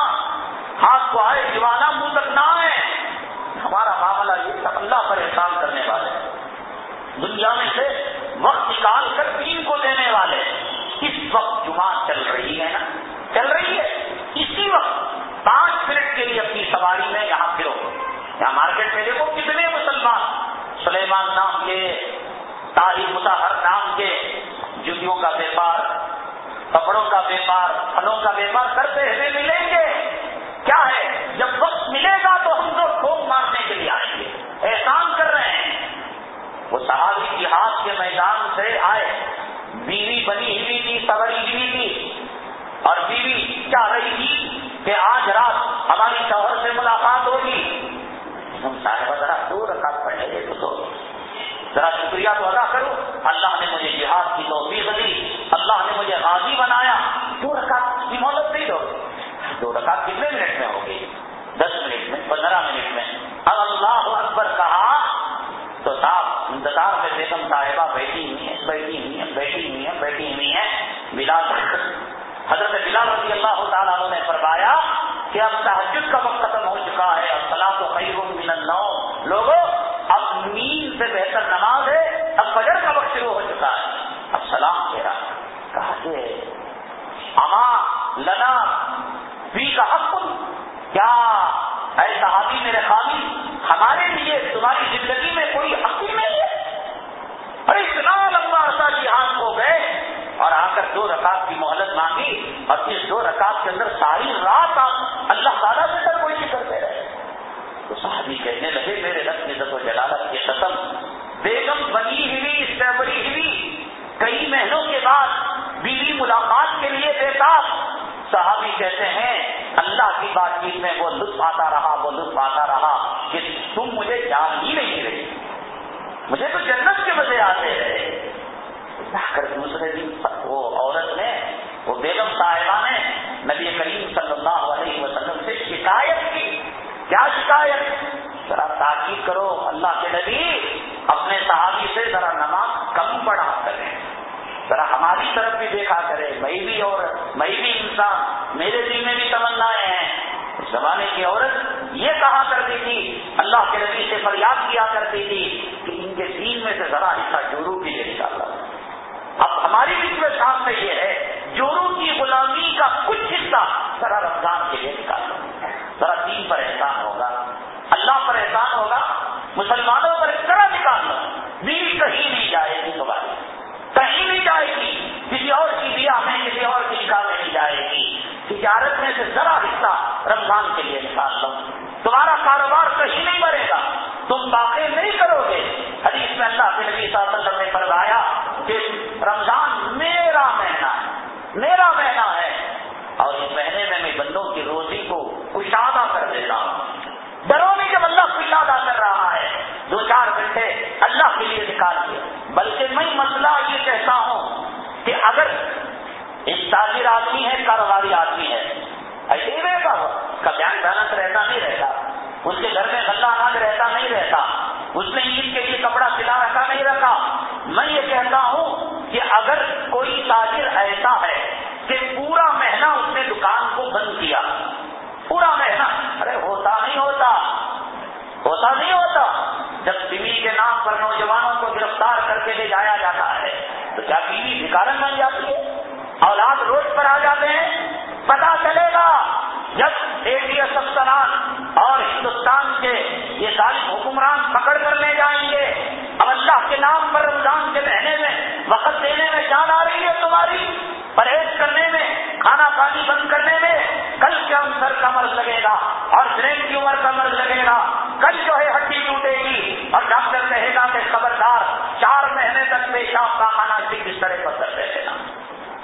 ہاتھ کو آئے دیوانہ منہ تک نہ آئے ہمارا معاملہ یہ سب اللہ پر احسان کرنے والے دنیا میں سے وقت نکال کر دین کو دینے والے اس وقت جمعہ چل رہی ہے نا چل رہی ہے اسی وقت پانچ منٹ کے لیے اپنی سواری میں یہاں پھرو یہاں مارکیٹ میں دیکھو کتنے مسلمان سلیمان نام کے تاریخ مساحر نام کے جتوں کا ویپار کپڑوں کا ویپار کا ویپار کرتے ہوئے ملیں گے۔ کیا ہے؟ جب وقت ملے گا تو ہم لوگ ٹھوک مارنے کے لیے آئیں گے۔ احسان کر رہے ہیں۔ وہ صحابی جہاد کے میدان سے آئے۔ بیوی بنی ہوئی تھی، سوری ہوئی تھی۔ اور بیوی چاہ رہی تھی کہ آج رات ہماری شوہر سے ملاقات ہوگی؟ ہم صاحب ذرا دو رکعت پڑھنے گے تو ذرا شکریہ تو ادا کرو اللہ نے مجھے جہاد کی توفیق دی۔ اللہ نے مجھے غازی بنایا دو رکعت کی مہلت نہیں دو دو رکعت کتنے منٹ میں ہوگی دس منٹ میں، پندرہ منٹ میں۔ اب اللہ اکبر کہا، تو صاحب، انتظار میں بیگم صاحبہ بیٹھی ہوئی ہیں، بیٹھی ہوئی ہیں، بیٹھی ہوئی ہیں، بیٹھی ہوئی ہیں۔ بلال حضرت بلال رضی اللہ تعالیٰ نے فرمایا کہ اب تحجد کا وقت ختم ہو چکا ہے اب سلام تو خیر من النو لوگوں، اب نیند سے بہتر نماز ہے، اب فجر کا وقت شروع ہو چکا ہے۔ اب سلام کہہ کہا کہ، اما لنا فی کا حق. کیا اے صحابی میرے خالی ہمارے لیے تمہاری زندگی میں کوئی حق ہی نہیں ہے؟ اور اتنا لمبا عرصہ جہاد ہو گئے اور آ کر دو رکعت کی مہلت مانگی اور اس دو رکعت کے اندر ساری رات اللہ تعالیٰ سے سر کوئی کرتے رہے تو صحابی کہنے لگے، میرے رقم عزت و جلالت کے قسم، بیگم بنی ہوئی اسٹیبری ہوئی کئی مہینوں کے بعد بیوی ملاقات کے لیے بےتاب صحابی کہتے ہیں، اللہ کی بات چیت میں وہ لطف آتا رہا، وہ لطف آتا رہا کہ تم مجھے جان ہی نہیں رہی مجھے تو جنت کے مزے آتے رہے۔ کر دوسرے دن وہ عورت نے، وہ بیگم صاحبہ نے نبی کریم صلی اللہ علیہ وسلم سے شکایت کی۔ کیا شکایت؟ ذرا تاکید کرو، اللہ کے نبی اپنے صحابی سے ذرا نماز کم پڑھا کرے ذرا ہماری طرف بھی دیکھا کرے، میں بھی اور میں بھی انسان، میرے دل میں بھی تمنا ہیں زمانے کی عورت یہ کہا کرتی تھی، اللہ کے نبی سے فریاد کیا کرتی تھی کہ ان کے دین میں سے ذرا حصہ جورو بھی لے نکالا اب ہماری بیچ میں سامنے یہ ہے جورو کی غلامی کا کچھ حصہ ذرا رمضان کے لیے نکالو ذرا دین پر احسان ہوگا، اللہ پر احسان ہوگا، مسلمانوں پر اس طرح نکال لو بیوی کہیں نہیں جائے گی تمہاری کہیں نہیں جائے گی، کسی اور کی دیا میں، کسی اور کی نکال نہیں جائے گی۔ تجارت میں سے ذرا حصہ رمضان کے لیے نکال لو۔ تمہارا کاروبار کہیں نہیں مرے گا۔ تم واقع نہیں کرو گے۔ حدیث میں اللہ کے نبی صلی اللہ علیہ وسلم نے فرمایا کہ رمضان میرا مہینہ ہے، میرا مہینہ ہے۔ اور اس مہینے میں میں بندوں کی روزی کو کشادہ کر دیتا ہوں۔ ڈرو نہیں جب اللہ کشادہ کر رہا ہے، دو چار گھنٹے اللہ کے لیے نکال دیا بلکہ میں مسئلہ یہ کہتا ہوں کہ اگر ایک تاجر آدمی ہے، کاروباری آدمی ہے، ایسے ہی رہتا وہ کا بیلنس رہتا نہیں رہتا۔ اس کے گھر میں غلہ اناج رہتا نہیں رہتا۔ اس نے عید کے لیے کپڑا سلا رکھا نہیں رکھا۔ میں یہ کہتا ہوں کہ اگر کوئی تاجر ایسا ہے کہ پورا مہینہ اس نے دکان کو بند کیا پورا مہینہ۔ ارے، ہوتا نہیں ہوتا۔ ہوتا نہیں ہوتا۔ جب بیوی کے نام پر نوجوانوں کو گرفتار کر کے لے جایا جاتا ہے، تو کیا بیوی بھکارن بن جاتی ہے؟ اولاد روڈ پر آ جاتے ہیں؟ پتا چلے گا۔ جب اے ٹی ایس افسران اور ہندوستان کے یہ ظالم حکمران پکڑ کر لے جائیں گے، اب اللہ کے نام پر رمضان کے مہینے میں وقت دینے میں جان آ رہی ہے تمہاری، پرہیز کرنے میں۔ کھانا پانی بند کرنے میں کل کے سر کا مرض لگے گا اور برین ٹیومر کا مرض لگے گا۔ کل جو ہے ہڈی ٹوٹے گی اور ڈاکٹر کہے گا کہ خبردار، چار مہینے تک پیشاب کا کھانا طرح پر کرتے دینا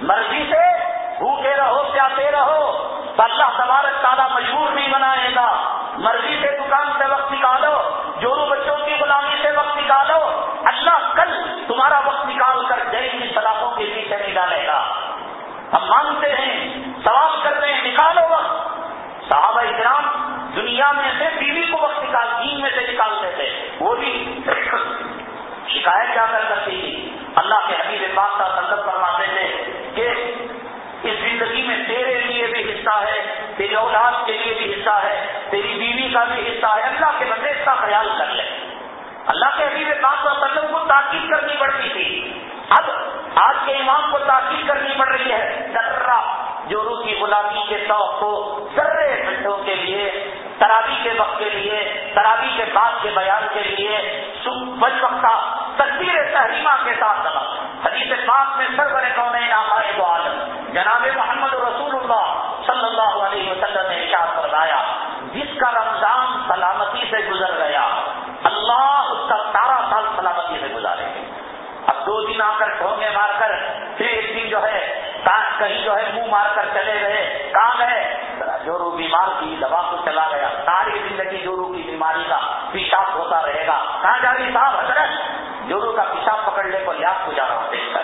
مرضی سے بھوکے رہو پیاسے رہو، تو اللہ تبارک تعالیٰ مجبور نہیں بنائے گا۔ مرضی سے دکان سے وقت نکالو، جورو بچوں کی غلامی سے وقت نکالو۔ اللہ کل تمہارا وقت نکال کر جیل کی سلاخوں کے پیچھے ہم مانگتے ہیں سوال کرتے ہیں، نکالو وقت۔ صحابہ اکرام دنیا میں سے بیوی کو وقت نکال، دین میں سے نکالتے تھے وہ بھی شکایت کیا کر سکتی تھی؟ اللہ کے حبیب پاک کا سنگت فرماتے تھے کہ اس زندگی میں تیرے لیے بھی حصہ ہے، تیری اولاد کے لیے بھی حصہ ہے، تیری بیوی کا بھی حصہ ہے۔ اللہ کے بندے اس کا خیال کر لے۔ اللہ کے حبیب پاک کا سنگم کو تاکید کرنی پڑتی تھی۔ اب آج کے امام کو تاکید کرنی پڑ رہی ہے ذرا جو روسی غلامی کے شوق کو ذرے گھنٹوں کے لیے ترابی کے وقت کے لیے ترابی کے بعد کے بیان کے لیے بج وقت تصویر تحریمہ کے ساتھ دبا۔ حدیث پاک میں سر بنے کون دو عالم، جناب محمد رسول اللہ صلی اللہ علیہ وسلم نے ارشاد فرمایا، جس کا رمضان سلامتی سے گزر گیا، اللہ اس کا سارا سال سلامتی سے گزارے گے اب دو دن آ کر ڈھونگے مار کر، پھر ایک دن جو ہے کہیں جو ہے منہ مار کر چلے گئے، کام ہے۔ جورو بیمار کی دوا کو چلا گیا۔ ساری زندگی جورو کی بیماری کا پیشاب ہوتا رہے گا۔ کہاں جا رہی صاحب حضرت؟ جورو کا پیشاب پکڑنے کو لیاس کو جا رہا ہوں۔ دیکھ کر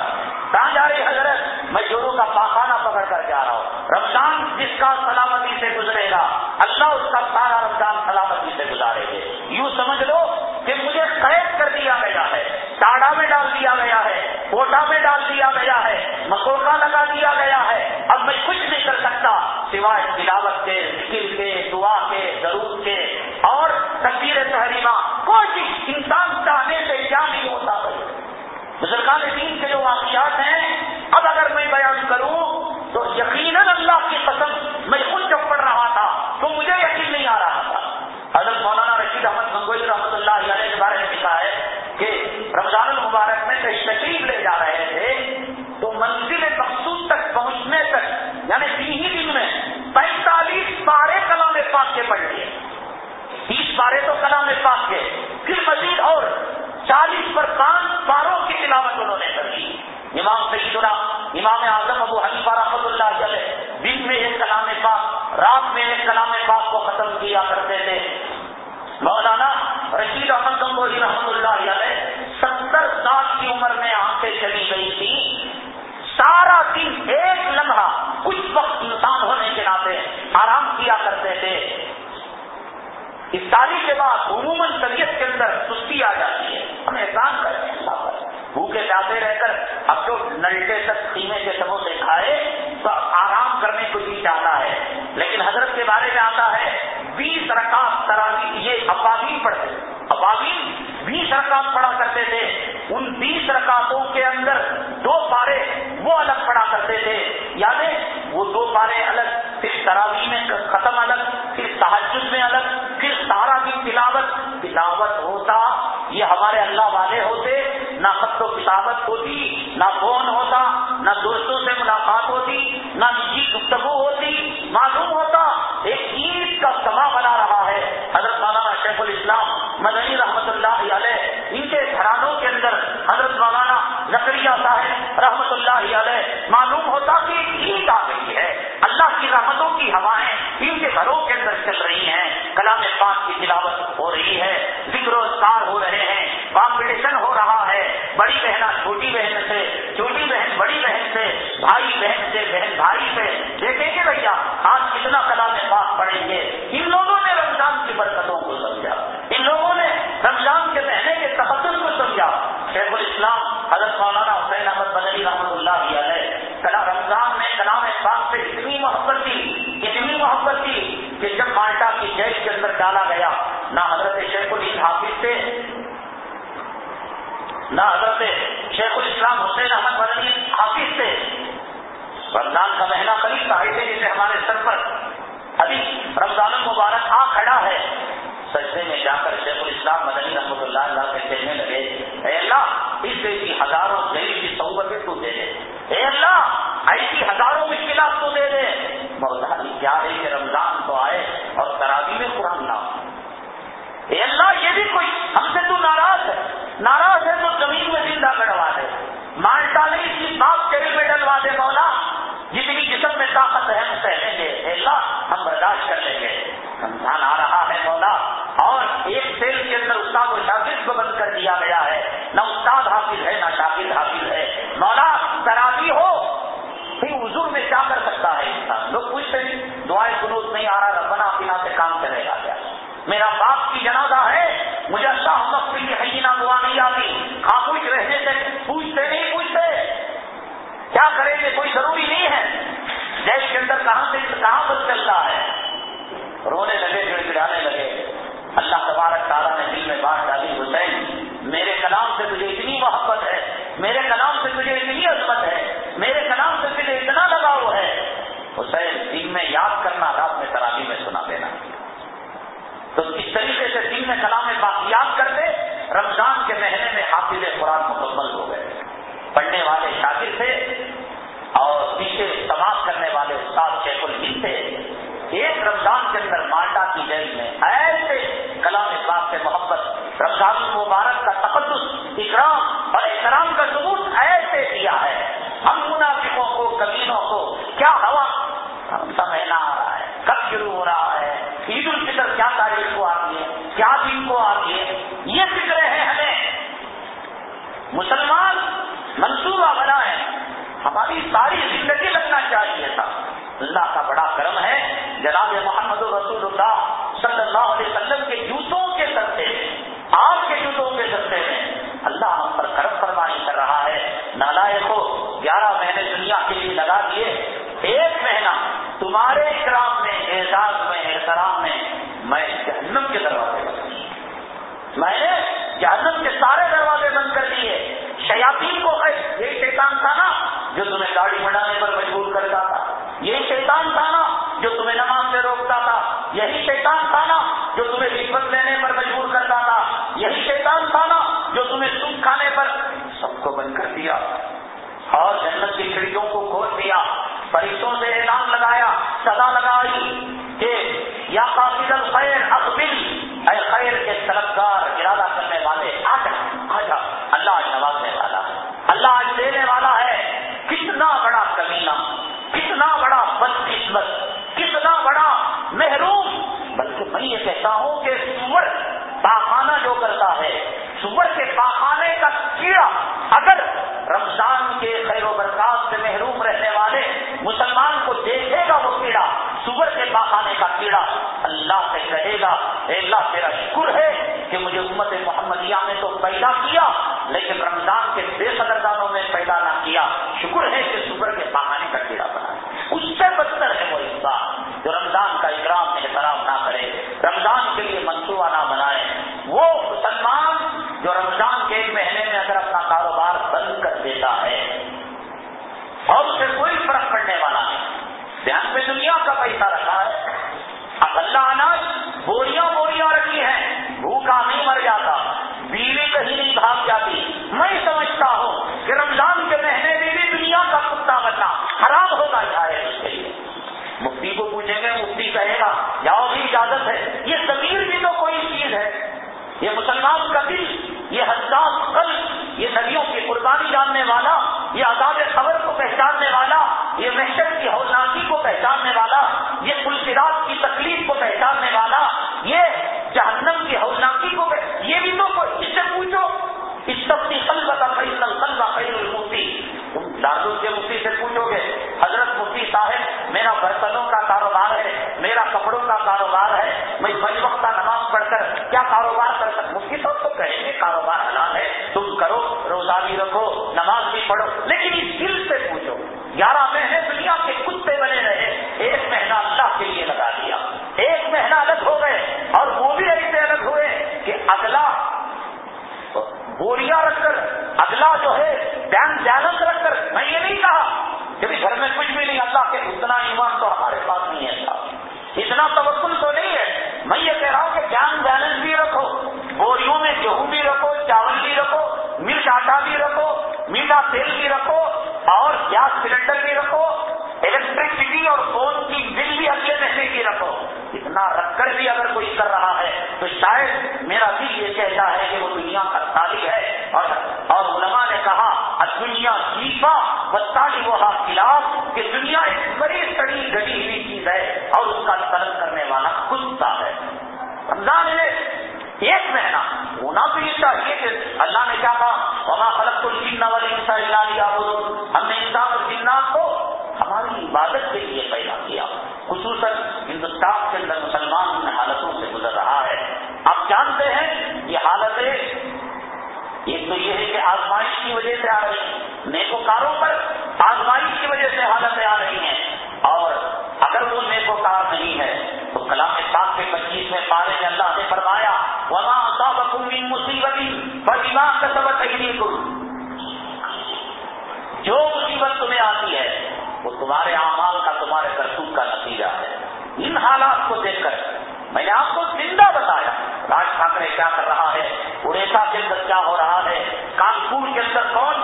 کہاں جا رہی حضرت؟ میں جورو کا پاخانہ پکڑ کر جا رہا ہوں۔ رمضان جس کا سلامتی سے گزرے گا، اللہ اس کا سارا رمضان سلامتی سے گزارے گے یوں سمجھ لو کہ مجھے قید کر دیا گیا ہے ٹاڑا میں ڈال دیا گیا ہے، کوٹا میں ڈال دیا گیا ہے مسوٹا لگا دیا گیا ہے۔ اب میں کچھ نہیں کر سکتا سوائے تلاوت کے، ذکر کے، دعا کے ضرور کے۔ اور تصویر تحریمہ، کوئی انسان چاہنے سے کیا نہیں ہوتا بزرگان دین کے جو واقعات ہیں، اب اگر میں بیان کروں تو یقیناً تو کلام پاک کے پھر مزید اور چالیس پر پانچ پاروں کی تلاوت انہوں نے کر لی امام سیدنا امام اعظم ابو حنیفہ رحمۃ اللہ علیہ دن میں ایک کلام پاک، رات میں ایک کلام پاک کو ختم کیا کرتے تھے۔ مولانا رشید احمد گنگوئی رحمۃ اللہ علیہ ستر سال کی عمر میں آنکھیں چلی گئی تھی۔ سارا دن ایک لمحہ کچھ وقت انسان ہونے کے ناطے آرام کیا کرتے تھے۔ اس تاریخ کے بعد عموماً طبیعت کے اندر سستی آ جاتی ہے۔ ہم احسان کرتے ہیں اللہ پر۔ بھوکے جاتے رہ کر اب جو نلٹے تک خیمے کے سبوں کھائے تو آرام کرنے کو بھی چاہتا ہے۔ لیکن حضرت کے بارے میں آتا ہے، بیس رکعت تراوی یہ ابابین پڑھتے ابابین بیس رکعت پڑھا کرتے تھے۔ ان بیس رکعتوں کے اندر دو پارے وہ الگ پڑھا کرتے تھے۔ یعنی وہ دو پارے الگ، پھر تراوی میں ختم الگ، پھر تحجد میں الگ تلاوت ہوتا، یہ ہمارے اللہ والے ہوتے، نہ خط و کتابت ہوتی، نہ فون ہوتا، نہ دوستوں سے ملاقات ہوتی، نہ نجی گفتگو ہوتی، معلوم ہوتا، ایک عید کا سما بنا رہا ہے۔ حضرت مولانا شیخ الاسلام مدنی رحمت اللہ علیہ، ان کے گھرانوں کے اندر حضرت مولانا زکریہ صاحب رحمت اللہ علیہ، معلوم ہوتا کہ ایک عید آ گئی ہے۔ اللہ کی رحمتوں کی ہوائیں ان کے گھروں کے اندر چل رہی ہیں کلام پاک کی تلاوت ہو رہی ہے ذکر و اسکار ہو رہے ہیں کمپٹیشن ہو رہا ہے بڑی بہن چھوٹی بہن سے چھوٹی بہن بڑی بہن سے بھائی بہن سے بہن بھائی سے دیکھیں گے بھیا، آج کتنا کلام پاک پڑھیں گے۔ ان لوگوں نے رمضان کی برکتوں کو سمجھا۔ ان لوگوں نے رمضان کے مہینے کے تقدس کو سمجھا۔ شیخ الاسلام حضرت مولانا حسین احمد بدلی رحمۃ اللہ علیہ کلا رمضان میں کلام پاک سے اتنی محبت تھی اتنی محبت تھی کہ جب مالٹا کی جیل کے اندر ڈالا گیا، نہ حضرت شیخ العید حافظ تھے، نہ حضرت شیخ الاسلام حسین احمد مدنی حافظ تھے رمضان کا مہینہ قریب تھا ایسے جیسے ہمارے سر پر ابھی رمضان المبارک آ کھڑا ہے۔ سجدے میں جا کر شیخ الاسلام مدنی رحمۃ اللہ اللہ کے کہنے لگے، اے اللہ، اس سے ہزاروں دہلی کی صحبتیں تو دے دے۔ اے اللہ، ایسی ہزاروں مشکلات تو دے دے۔ جی، کیا ہے کہ رمضان تو آئے اور ترابی میں قرآن نہ اے اللہ، یہ بھی کوئی ہم سے تو ناراض ہے۔ ناراض ہے تو زمین میں زندہ کروا دے۔ مالٹا نہیں، اس کی باپ چڑی میں ڈلوا دے مولا۔ جتنی جسم میں طاقت ہے ہم سہلیں گے۔ اللہ، ہم برداشت کر لیں گے۔ رمضان آ رہا ہے مولا۔ اور ایک سیل کے اندر استاد و شاگرد کو بند کر دیا گیا ہے۔ نہ استاد حافظ ہے، نہ شاگرد حافظ ہے۔ مولا ترابی ہو حضور میں کیا کر سکتا ہے انسان؟ لوگ پوچھتے ہیں دعائیں سنوت نہیں آ رہا، ربنا پینا سے کام کرے گا کیا؟ میرا باپ کی جنازہ ہے مجھے اللہ وقت کی حینا دعا نہیں آتی خاموش رہنے سے پوچھتے نہیں پوچھتے کیا کریں گے کوئی ضروری نہیں ہے دیش کے اندر کہاں سے کہاں پر چل رہا ہے؟ رونے لگے گڑ گڑانے لگے۔ اللہ تبارک تعالیٰ نے دل میں بات ڈالی، حسین، میرے کلام سے تجھے اتنی محبت ہے، میرے کلام سے تجھے اتنی عظمت ہے، میرے کلام سے تجھے اتنا لگاؤ ہے۔ حسین دن میں یاد کرنا، رات میں ترابی میں سنا دینا۔ تو اس طریقے سے دن میں کلام بات یاد کرتے؟ رمضان کے مہینے میں حافظ قرآن مکمل ہو گئے۔ پڑھنے والے شاگرد تھے اور پیچھے استاد شیخ الہند تھے ایک رمضان کے اندر مالٹا کی جیل میں ایسے کلام اخلاق سے محبت، رمضان مبارک کا تقدس، اکرام اور احترام کا ثبوت ایسے دیا ہے۔ ہم منافقوں کو کبینوں کو کیا ہوا؟ کا مہینہ آ رہا ہے، کب شروع ہو رہا ہے؟ عید الفطر کیا تاریخ کو آتی ہے؟ کیا دن کو آتی ہے؟ یہ فکر ہے ہمیں۔ مسلمان منصوبہ بنا ہے۔ ہماری ساری زندگی لگنا چاہیے تھا۔ اللہ کا بڑا کرم ہے۔ جناب محمد رسول اللہ صلی اللہ علیہ وسلم کے جوتوں کے سستے میں آپ کے جوتوں کے سستے میں اللہ ہم پر کرم فرمانی کر رہا ہے۔ نالائے کو گیارہ مہینے دنیا کے لیے لگا دیے۔ ایک مہینہ تمہارے اکرام میں، اعزاز میں، احترام میں میں جہنم کے دروازے بند میں نے جہنم کے سارے دروازے بند کر دیے۔ شیاتی کو یہ شیطان تھا نا جو تمہیں گاڑی بنانے پر مجبور کرتا تھا۔ یہی شیطان تھا نا جو تمہیں نماز سے روکتا تھا، یہی شیطان تھا نا جو تمہیں رشوت لینے پر مجبور کرتا تھا، یہی شیطان تھا نا جو تمہیں سوکھ کھانے پر سب کو بند کر دیا اور جنت کی کھڑکیوں کو کھول دیا۔ فرشتوں سے اعلان لگایا سدا لگائی کہ یا قابل الخیر اقبل، اے خیر کے طلبگار، ارادہ کرنے والے، آ جا آ جا، اللہ آج نوازنے والا ہے۔ اللہ آج دینے والا ہے۔ محروم، بلکہ میں یہ کہتا ہوں کہ سور جو کرتا ہے، سور کے پاخانے کا کیڑا اگر رمضان کے خیر و برکات سے محروم رہنے والے مسلمان یہ مسلمان کا دل یہ حساس قلب، یہ نبیوں کی قربانی جاننے والا، یہ عذاب خبر کو پہچاننے والا، یہ محشر کی حوصلانی کو پہچاننے والا، یہ پلسرات کی تکلیف کو پہچاننے والا، یہ جہنم کی حوصلانی کو یہ بھی تو اس سے پوچھو۔ اس سب کی قلب کا خیر قلب خیر المفتی۔ دارال کے مفتی سے پوچھو گے، حضرت مفتی صاحب، میرا برتنوں کا کاروبار ہے، میرا کپڑوں کا کاروبار ہے، میں کاروبار کر سکتے مفتی صاحب تو کہیں گے کاروبار حلال آتی ہے، وہ تمہارے اعمال کا، تمہارے کرتوت کا نتیجہ ہے۔ ان حالات کو دیکھ کر میں نے آپ کو زندہ بتایا۔ راج ٹھاکرے کیا کر رہا ہے؟ اڑیسہ کے اندر کیا ہو رہا ہے؟ کانپور کے اندر کون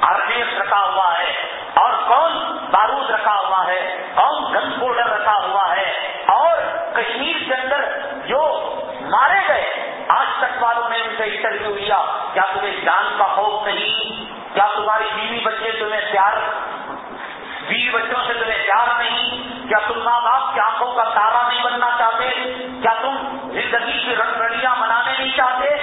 آرڈینس رکھا ہوا ہے؟ اور کون بارود رکھا ہوا ہے؟ کون گن پوڈر رکھا ہوا ہے؟ اور کشمیر کے اندر جو مارے گئے، آج تک والوں نے ان سے انٹرویو لیا۔ کیا تمہیں جان کا خوف نہیں؟ کیا تمہاری بیوی بچے تمہیں پیار بیوی بچوں سے تمہیں پیار نہیں، کیا تم ماں باپ کی آنکھوں کا تارا نہیں بننا چاہتے؟ کیا تم زندگی کی رنگ رڑیاں منانے نہیں چاہتے؟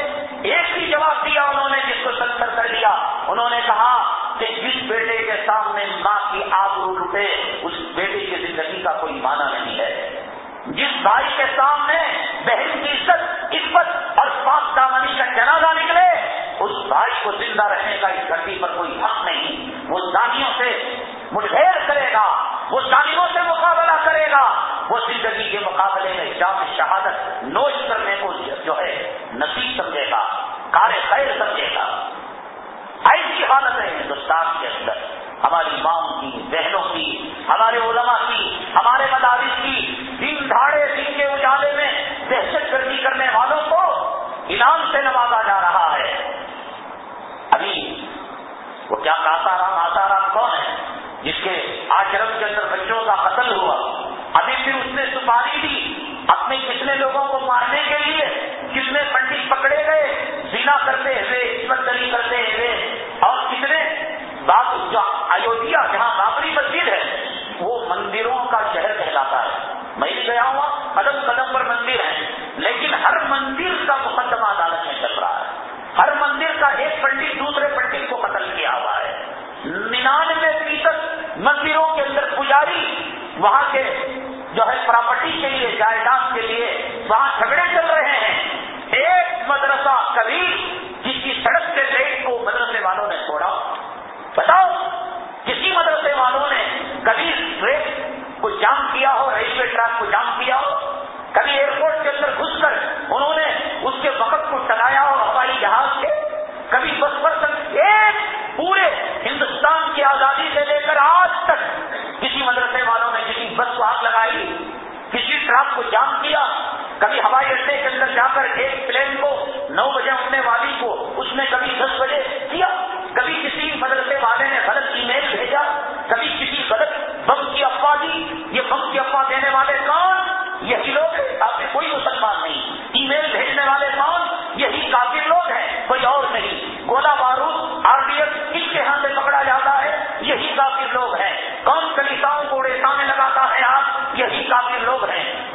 ایک ہی جواب دیا انہوں نے جس کو سنسر کر لیا۔ انہوں نے کہا کہ جس بیٹے کے سامنے ماں کی آگ رو اس بیٹے کی زندگی کا کوئی معنی نہیں ہے۔ جس بھائی کے سامنے بہن کی عزت عزت اور پاک دامنی کا جنازہ نکلے اس بھائی کو زندہ رہنے کا اس دھرتی پر کوئی حق نہیں۔ وہ دانیوں سے مٹھیر کرے گا۔ وہ دانیوں سے مقابلہ کرے گا۔ وہ زندگی کے مقابلے میں جام شہادت نوش کرنے کو جو ہے نصیب سمجھے گا، کار خیر سمجھے گا۔ ایسی حالت ہے ہندوستان کے اندر۔ ہماری ماں کی، بہنوں کی، ہمارے علماء کی، ہمارے مدارس کی، دن دھاڑے دن کے اجالے میں دہشت گردی کرنے والوں کو انعام سے نوازا جا رہا ہے۔ ابھی وہ کیا کاتا رام آتا رام کون ہے؟ جس کے آشرم کے اندر بچوں کا قتل ہوا۔ ابھی پھر اس نے سپاری دی۔ اپنے کتنے لوگوں کو مارنے کے لیے کتنے پنڈت پکڑے گئے؟ زینا کرتے ہوئے عصمت دری کرتے ہوئے۔ اور کتنے؟ بات جو ایودھیا جہاں بابری مسجد ہے، وہ مندروں کا شہر کہلاتا ہے۔ میں گیا ہوں قدم قدم پر مندر ہے۔ لیکن ہر مندر کا مقدمہ عدالت میں چلتا ہر مندر کا ایک پنڈت دوسرے پنڈت کو قتل کیا ہوا ہے۔ ننانوے فیصد مندروں کے اندر پجاری، وہاں کے جو ہے پراپرٹی کے لیے، جائیداد کے لیے وہاں جھگڑے چل رہے ہیں۔ ایک مدرسہ کبھی جس کی سڑک سے ریٹ کو مدرسے والوں نے چھوڑا۔ بتاؤ، کسی مدرسے والوں نے کبھی ریٹ کو جام کیا ہو، ریلوے ٹریک کو جام کیا ہو؟ کبھی ایئرپورٹ کے اندر گھس کر انہوں نے اس کے وقت کو چلایا ہو لحاظ سے کبھی بس پر ایک پورے ہندوستان کی آزادی سے لے کر آج تک کسی مدرسے والوں نے کسی بس کو آگ لگائی، کسی ٹرک کو جام کیا، کبھی ہوائی اڈے کے اندر جا کر ایک پلین کو نو بجے اٹھنے والی کو، اس نے کبھی دس بجے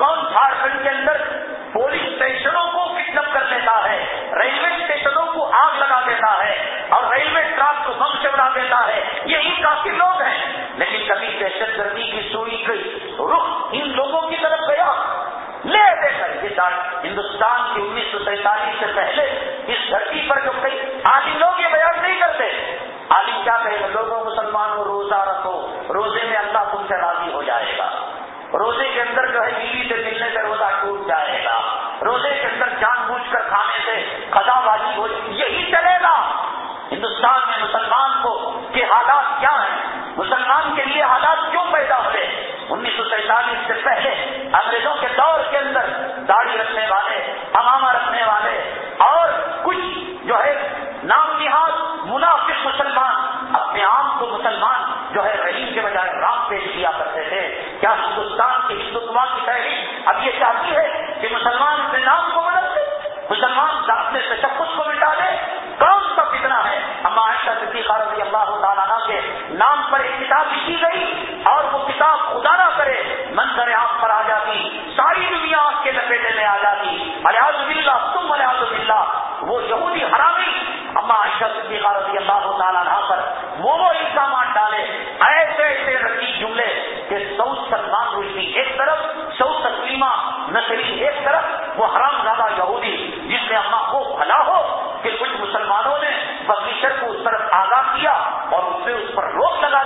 کون جھارکھنڈ کے اندر پولیس اسٹیشنوں کو کڈنپ کر لیتا ہے؟ ریلوے اسٹیشنوں کو آگ لگا دیتا ہے اور ریلوے ٹراک کو بم سے اڑا دیتا ہے۔ یہی کافی لوگ ہیں۔ لیکن کبھی دہشت گردی کی سوئی گئی۔ رخ ان لوگوں کی طرف گیا۔ لے دے کر یہ ہندوستان کی انیس سو سینتالیس سے پہلے اس دھرتی پر جو کئی عالم لوگ یہ بیان نہیں کرتے۔ عالم کیا کہے؟ لوگوں مسلمانوں، روزہ رکھو۔ روزے میں اللہ تم سے راضی ہو جائے گا روزے کے اندر جو ہے بیوی سے ملنے سے روزہ ٹوٹ جائے گا۔ روزے کے اندر جان بوجھ کر کھانے سے خدا بازی ہو یہی چلے گا۔ ہندوستان میں مسلمان کو کے حالات کیا ہیں؟ مسلمان کے لیے حالات کیوں پیدا ہوئے؟ انیس سو سینتالیس سے پہلے انگریزوں کے مسلمان کی ہندوتوا اب یہ چاہتی ہے کہ مسلمان اپنے نام کو بدل دے، مسلمان اپنے تشخص کو مٹا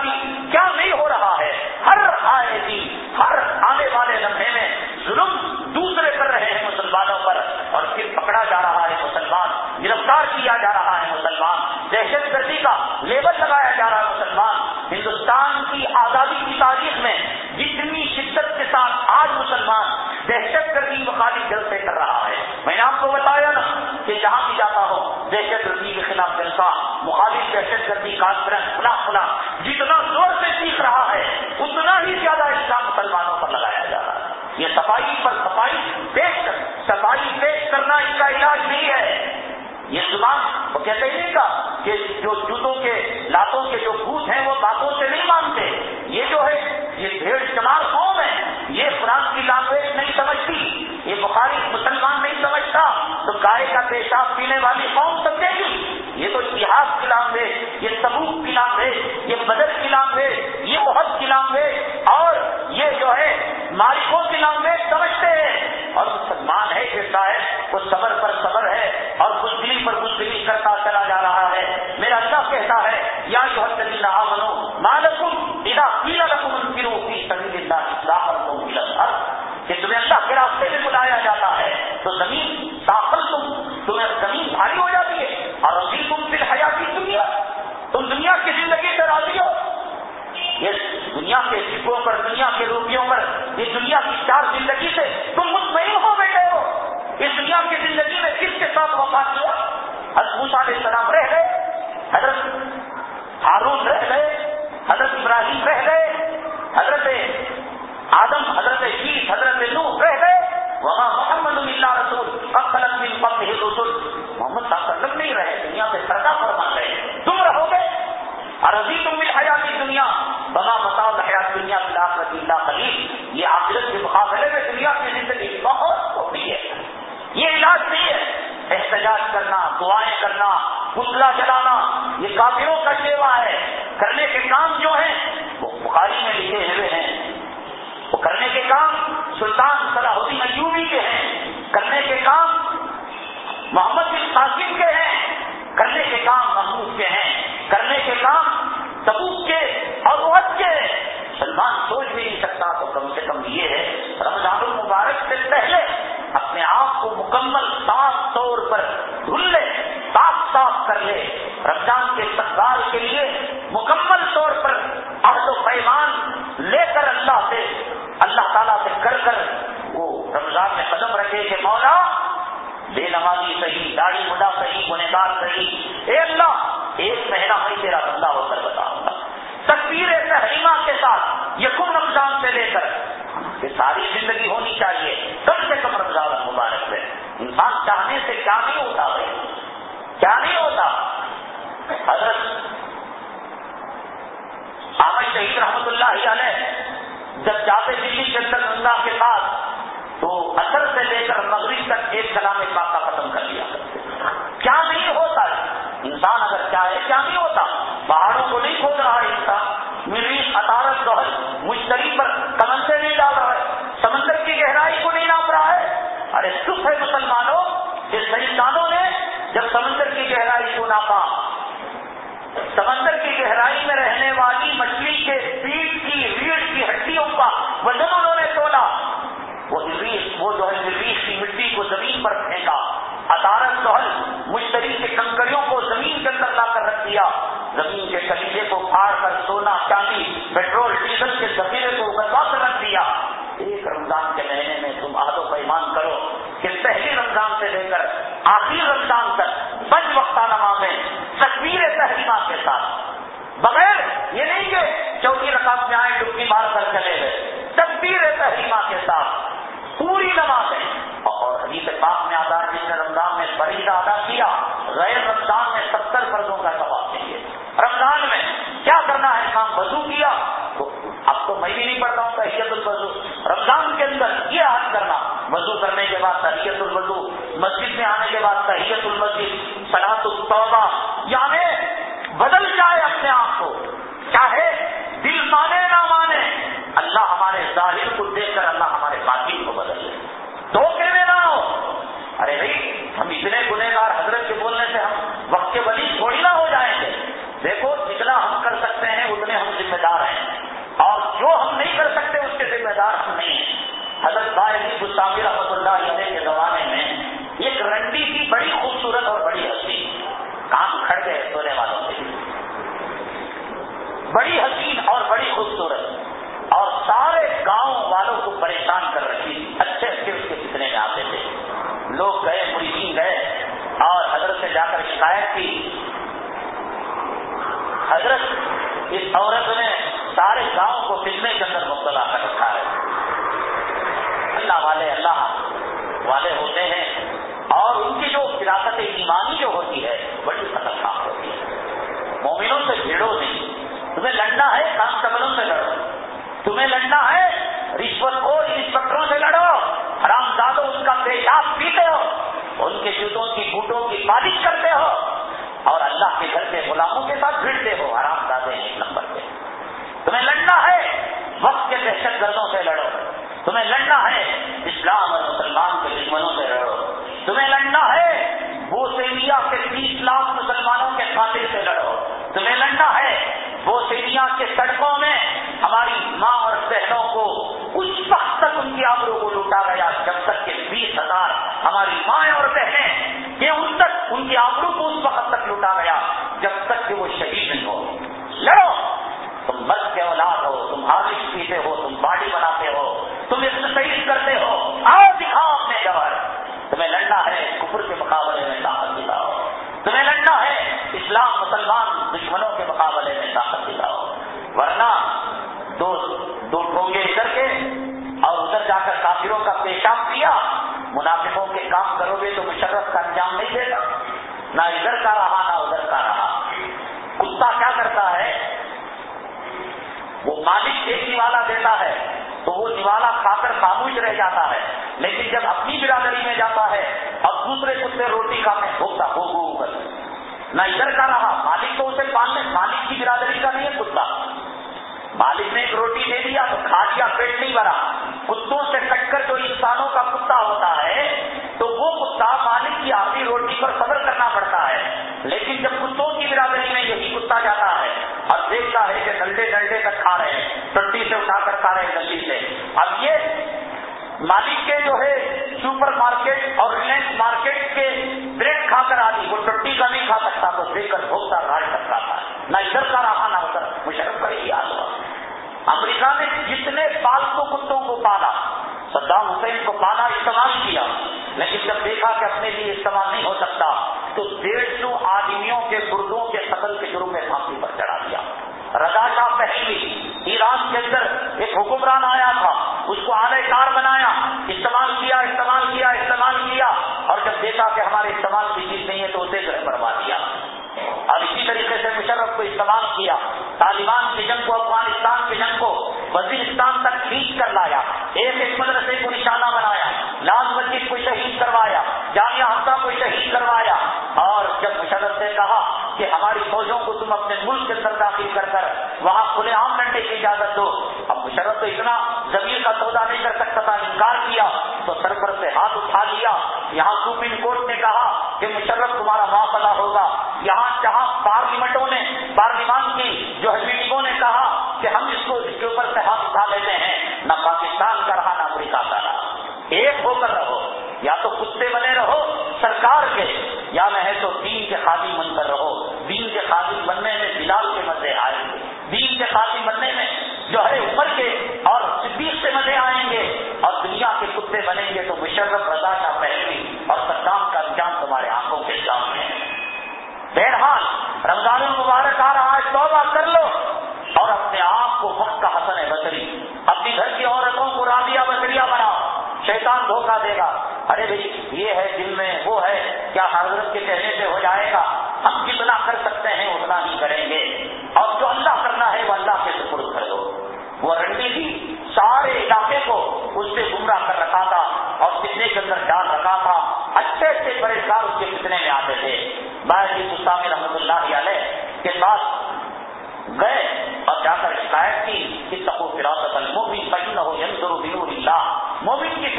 روک کیا نہیں ہو رہا ہے؟ ہر آئے ہر آنے والے لمحے میں ظلم دوسرے کر رہے ہیں مسلمانوں پر، اور پھر پکڑا جا رہا ہے مسلمان، گرفتار کیا جا رہا ہے مسلمان، دہشت گردی کا لیبل لگایا جا رہا ہے مسلمان۔ ہندوستان کی آزادی کی تاریخ میں جتنی شدت کے ساتھ آج مسلمان دہشت گردی مخالف جلسے کر رہا ہے۔ میں نے آپ کو بتایا نا کہ جہاں بھی جاتا ہوں، دہشت گردی کے خلاف جلسہ مخالف دہشت گردی کانفرنس فلا فلا دنیا پر، دنیا کے روپیوں پر یہ دنیا کی چار زندگی سے تم مطمئن ہو بیٹھے ہو۔ اس دنیا کی زندگی میں کس کے ساتھ وفا کیا حضرت علیہ السلام رہ گئے، حضرت ہارون رہ گئے، حضرت ابراہیم رہ گئے، حضرت آدم، حضرت شیخ حضرت نوح رہ گئے۔ وہاں محمد اللہ رسول رسول محمد صاحب وسلم نہیں رہے، دنیا سے سردا فرما گئے تم رہو گے اور ابھی تم بھی حیاتی دنیا بنا بتاؤ حیات دنیا کی لاکھ اللہ قریب یہ آخرت کے مقابلے میں دنیا کی زندگی بہت چھوٹی ہے۔ یہ علاج نہیں ہے۔ احتجاج کرنا، دعائیں کرنا پتلا جلانا، یہ کافروں کا سیوا ہے۔ کرنے کے کام جو ہیں، وہ بخاری میں لکھے ہوئے ہیں۔ وہ کرنے کے کام سلطان صلاح الدین ایوبی کے ہیں۔ کرنے کے کام محمد بن قاسم کے ہیں۔ کرنے کے کام محمود کے ہیں، کرنے کے کام تبوک کے اور وقت کے سلمان سوچ بھی نہیں سکتا تو کم سے کم یہ ہے، رمضان المبارک سے پہلے اپنے آپ کو مکمل صاف طور پر دھل لے، صاف صاف کر لے۔ رمضان کے استقبال کے لیے مکمل طور پر عہد و پیمان لے کر اللہ سے، اللہ تعالیٰ سے کر کر وہ رمضان میں قدم رکھے کہ مولا بے نمازی صحیح، داڑھی مڈا صحیح گنےدار صحیح۔ اے اللہ، ایک مہینہ میں تیرا بندہ ہو کر بتاؤں گا تحریمہ کے ساتھ یقم رمضان سے لے کر یہ ساری زندگی ہونی چاہیے۔ کم سے کم رمضان مبارک سے۔ انسان چاہنے سے کیا نہیں ہوتا ہے کیا نہیں ہوتا؟ حضرت آمد شہید رحمت اللہ علیہ جب جاتے دلی کے اندر گنگا کے پاس تو اثر سے لے کر مغرب تک ایک کلام پاک کا ختم کر دیا۔ کیا نہیں ہوتا؟ انسان اگر چاہے، کیا نہیں ہوتا؟ پہاڑوں کو نہیں کھود رہا ہے انسان۔ میری اطارت جو ہے مشتری پر کمن سے نہیں ڈال رہا ہے۔ سمندر کی گہرائی کو نہیں ناپ رہا ہے۔ ارے سکھ ہے مسلمانوں کہ سائنسدانوں نے جب سمندر کی گہرائی کو ناپا۔ سمندر کی گہرائی میں رہنے والی مچھلی کے پیٹ کی، ریڑھ کی ہڈیوں کا وزن انہوں نے تولا وہ وہ جو ہے نریش کی مٹی کو زمین پر پھینکا۔ ادارت سہل مشتری کے کنکریوں کو زمین کے اندر لا کر رکھ دیا۔ زمین کے کلیجے کو پھاڑ کر سونا، چاندی، پیٹرول، ڈیزل کے ذخیرے کو اگلوا کر رکھ دیا۔ ایک رمضان کے مہینے میں تم آدھو پیمان کرو کہ پہلی رمضان سے لے کر آخری رمضان تک بج وقتہ نمازیں تصویر تحریمہ کے ساتھ۔ بغیر یہ نہیں کہ چوتھی رقم میں آئے ڈبکی مار کر چلے گئے تصویر تحریمہ کے ساتھ۔ پوری نماز ہے۔ اور حدیث پاک میں آدھا جس نے رمضان میں فریضہ ادا کیا، غیر رمضان میں ستر فردوں کا ثواب چاہیے رمضان میں کیا کرنا ہے؟ کام وضو کیا۔ تو اب تو میں بھی نہیں پڑھتا ہوں تحیت الوضو۔ رمضان کے اندر یہ حد کرنا۔ وضو کرنے کے بعد تحیت الوضو، مسجد میں آنے کے بعد تحیت المسجد سلاط الطبہ یعنی بدل جائے اپنے آپ کو۔ چاہے دل مانے نہ مانے، اللہ ہمارے ظاہر کو دیکھ کر اللہ ہمارے باطن کو بدل دے دھوکے میں نہ ہو ارے بھائی، ہم اتنے گنےگار حضرت کے بولنے سے ہم وقت کے بلی تھوڑی نہ ہو جائیں گے۔ دیکھو، جتنا ہم کر سکتے ہیں، اتنے ہم ذمہ دار ہیں۔ اور جو ہم نہیں کر سکتے، اس کے ذمہ دار ہم نہیں ہیں۔ حضرت بھائی گستاخی رحمۃ اللہ علیہ کے زمانے میں ایک رنڈی کی بڑی خوبصورت اور بڑی ہستی کام کھڑ گئے سونے والوں سے؟ بڑی حسین اور بڑی خوبصورت۔ اور سارے گاؤں والوں کو پریشان کر رکھی۔ تھی اچھے اچھے اس کے کتنے میں آتے تھے لوگ گئے مریضین گئے اور حضرت سے جا کر شکایت کی۔ حضرت اس عورت نے سارے گاؤں کو کتنے کے اندر مبتلا کر رکھا ہے۔ اللہ والے اللہ والے ہوتے ہیں اور ان کی جو فراست ایمانی جو ہوتی ہے، بڑی خطرناک ہوتی ہے۔ مومنوں سے بھیڑو نہیں۔ تمہیں لڑنا ہے کانسٹیبلوں سے لڑو۔ تمہیں لڑنا ہے، رشوت کو انسپیکٹروں سے لڑو۔ حرام زادو اس کا پیشاب پیتے ہو، ان کے جوتوں کی بوٹوں کی پالش کرتے ہو اور اللہ کے گھر کے غلاموں کے ساتھ بھیڑتے ہو حرام زادے ایک نمبر پہ۔ تمہیں لڑنا ہے، وقت کے دہشت گردوں سے لڑو۔ تمہیں لڑنا ہے، اسلام اور مسلمان کے دشمنوں سے لڑو۔ تمہیں لڑنا ہے وہ سیلیا کے تیس لاکھ مسلمانوں کے خاطر سے لڑو۔ تمہیں لڑنا ہے وہ سیلیا کے سڑکوں میں ہماری ماں اور بہنوں کو اس وقت تک ان کی آبروں کو لوٹا گیا جب تک کہ بیس ہزار ہماری مائیں اور بہنیں کہ ان تک ان کی آبروں کو اس وقت تک لوٹا گیا جب تک کہ وہ شہید نہیں ہو۔ لڑو! تم مرد کے اولاد ہو، تم ہارلک پیتے ہو، تم باڈی بناتے ہو، تم ایکسرسائز کرتے ہو۔ آؤ دکھاؤ اپنے جوہر تمہیں لڑنا ہے، کفر کے مقابلے میں طاقت دکھاؤ تمہیں لڑنا ہے، اسلام مسلمان دشمنوں ورنہ دو دو ٹھونگے ادھر کے اور ادھر جا کر کافروں کا پیشاب کیا، منافقوں کے کام کرو گے تو مشرف کا انجام نہیں دے گا۔ نہ ادھر کا رہا، نہ ادھر کا رہا۔ کتا کیا کرتا ہے؟ وہ مالک ایک نوالا دیتا ہے تو وہ نوالا کھا کر خاموش رہ جاتا ہے۔ لیکن جب اپنی برادری میں جاتا ہے اور دوسرے کتے روٹی کھاتے بھوکتا ہو گو کر نہ ادھر کا رہا، مالک تو اسے پالنے، مالک کی برادری کا نہیں ہے کتا۔ مالک نے ایک روٹی دے دیا تو کھا لیا، پیٹ نہیں بھرا۔ کتوں سے کٹ کر جو انسانوں کا کتا ہوتا ہے، تو وہ کتا مالک کی آدھی روٹی پر صبر کرنا پڑتا ہے۔ لیکن جب کتوں کی برادری میں یہی کتا جاتا ہے اور دیکھتا ہے کہ ڈنڈے ڈنڈے تک کھا رہے ہیں ٹنڈی سے اٹھا کر کھا رہے ہیں گلی سے۔ اب یہ مالک کے جو ہے سپر مارکیٹ اور ریلائنس مارکیٹ کے بریڈ کھا کر آدھی، وہ ٹٹی کا نہیں کھا سکتا تو دیکھ کر بھوکتا، راج سکتا تھا نہ ادھر کا رہا، نہ ادھر۔ مشرف کا ہی حال ہوا۔ امریکہ نے جتنے پالتو کتوں کو پالا، صدام حسین کو پالا، استعمال کیا۔ لیکن جب دیکھا کہ اپنے لیے استعمال نہیں ہو سکتا، تو ڈیڑھ سو آدمیوں کے گردوں کے قتل کے شروع میں پھانسی پر چڑھا دیا۔ رضا شاہ پہلوی ایران کے اندر ایک حکمران آیا تھا، اس کو آلے کار بنایا، استعمال کیا استعمال کیا استعمال کیا۔ اور جب دیکھا کہ ہمارے استعمال کی چیز نہیں ہے، تو اسے جو ہے بروا دیا۔ اور اسی طریقے سے مشرف کو استعمال کیا۔ طالبان کی جنگ کو افغانستان وزیرستان تک کھینچ کر لایا، ایک ایک مدرسے کو نشانہ بنایا، لال مسجد کو شہید کروایا، جامعہ ہفتہ کو شہید کروایا۔ اور جب مشرف نے کہا کہ ہماری فوجوں کو تم اپنے ملک کے اندر داخل کر کر وہاں کھلے عام ڈنڈے کی اجازت دو، اب مشرف تو اتنا زمین کا سودا نہیں کر سکتا تھا انکار کیا۔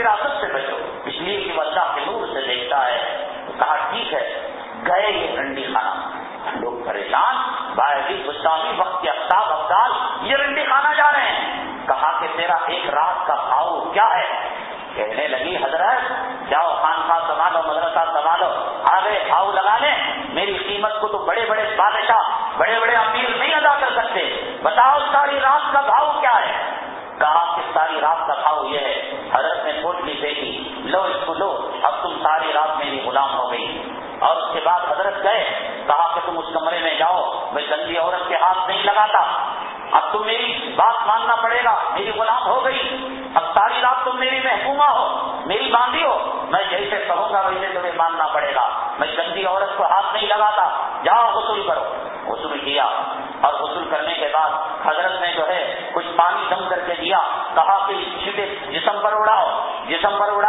مومن کی فراست سے بچو۔ اس لیے کہ وہ اللہ کے نور سے دیکھتا ہے۔ کہا، ٹھیک ہے، گئے یہ رنڈی خانہ۔ لوگ پریشان باہر گسامی وقت کے افتاب افطال یہ رنڈی خانہ جا رہے ہیں۔ کہا کہ تیرا ایک رات کا بھاؤ کیا ہے؟ کہنے لگی، حضرت، جاؤ خان خان سنبھالو، مدرسہ سنبھالو۔ آگے بھاؤ لگانے میری قیمت کو تو بڑے بڑے بادشاہ، بڑے بڑے اپیل نہیں ادا کر سکتے۔ بتاؤ، ساری رات کا بھاؤ کیا ہے کہا کہ ساری رات کا بھاؤ یہ ہے حضرت نے پوٹلی دیکھی لو اس کو لو اب تم ساری رات میری غلام ہو گئی اور اس گئے، کہا کہ تم اس کمرے میں جاؤ، میں گندی عورت کے ہاتھ نہیں لگاتا۔ اب تم میری بات ماننا پڑے گا، میری غلام ہو گئی۔ اب ساری رات تم میری محکومہ ہو، میری باندھی ہو۔ میں جیسے کہوں گا ویسے تمہیں ماننا پڑے گا۔ میں گندی عورت کو ہاتھ نہیں لگاتا۔ جاؤ، غسل کرو۔ غسل کیا۔ اور غسل کرنے کے بعد حضرت نے جو ہے، کچھ پانی دم کر کے دیا۔ کہا کہ چھٹے جسم پر اڑاؤ، جسم پر اڑا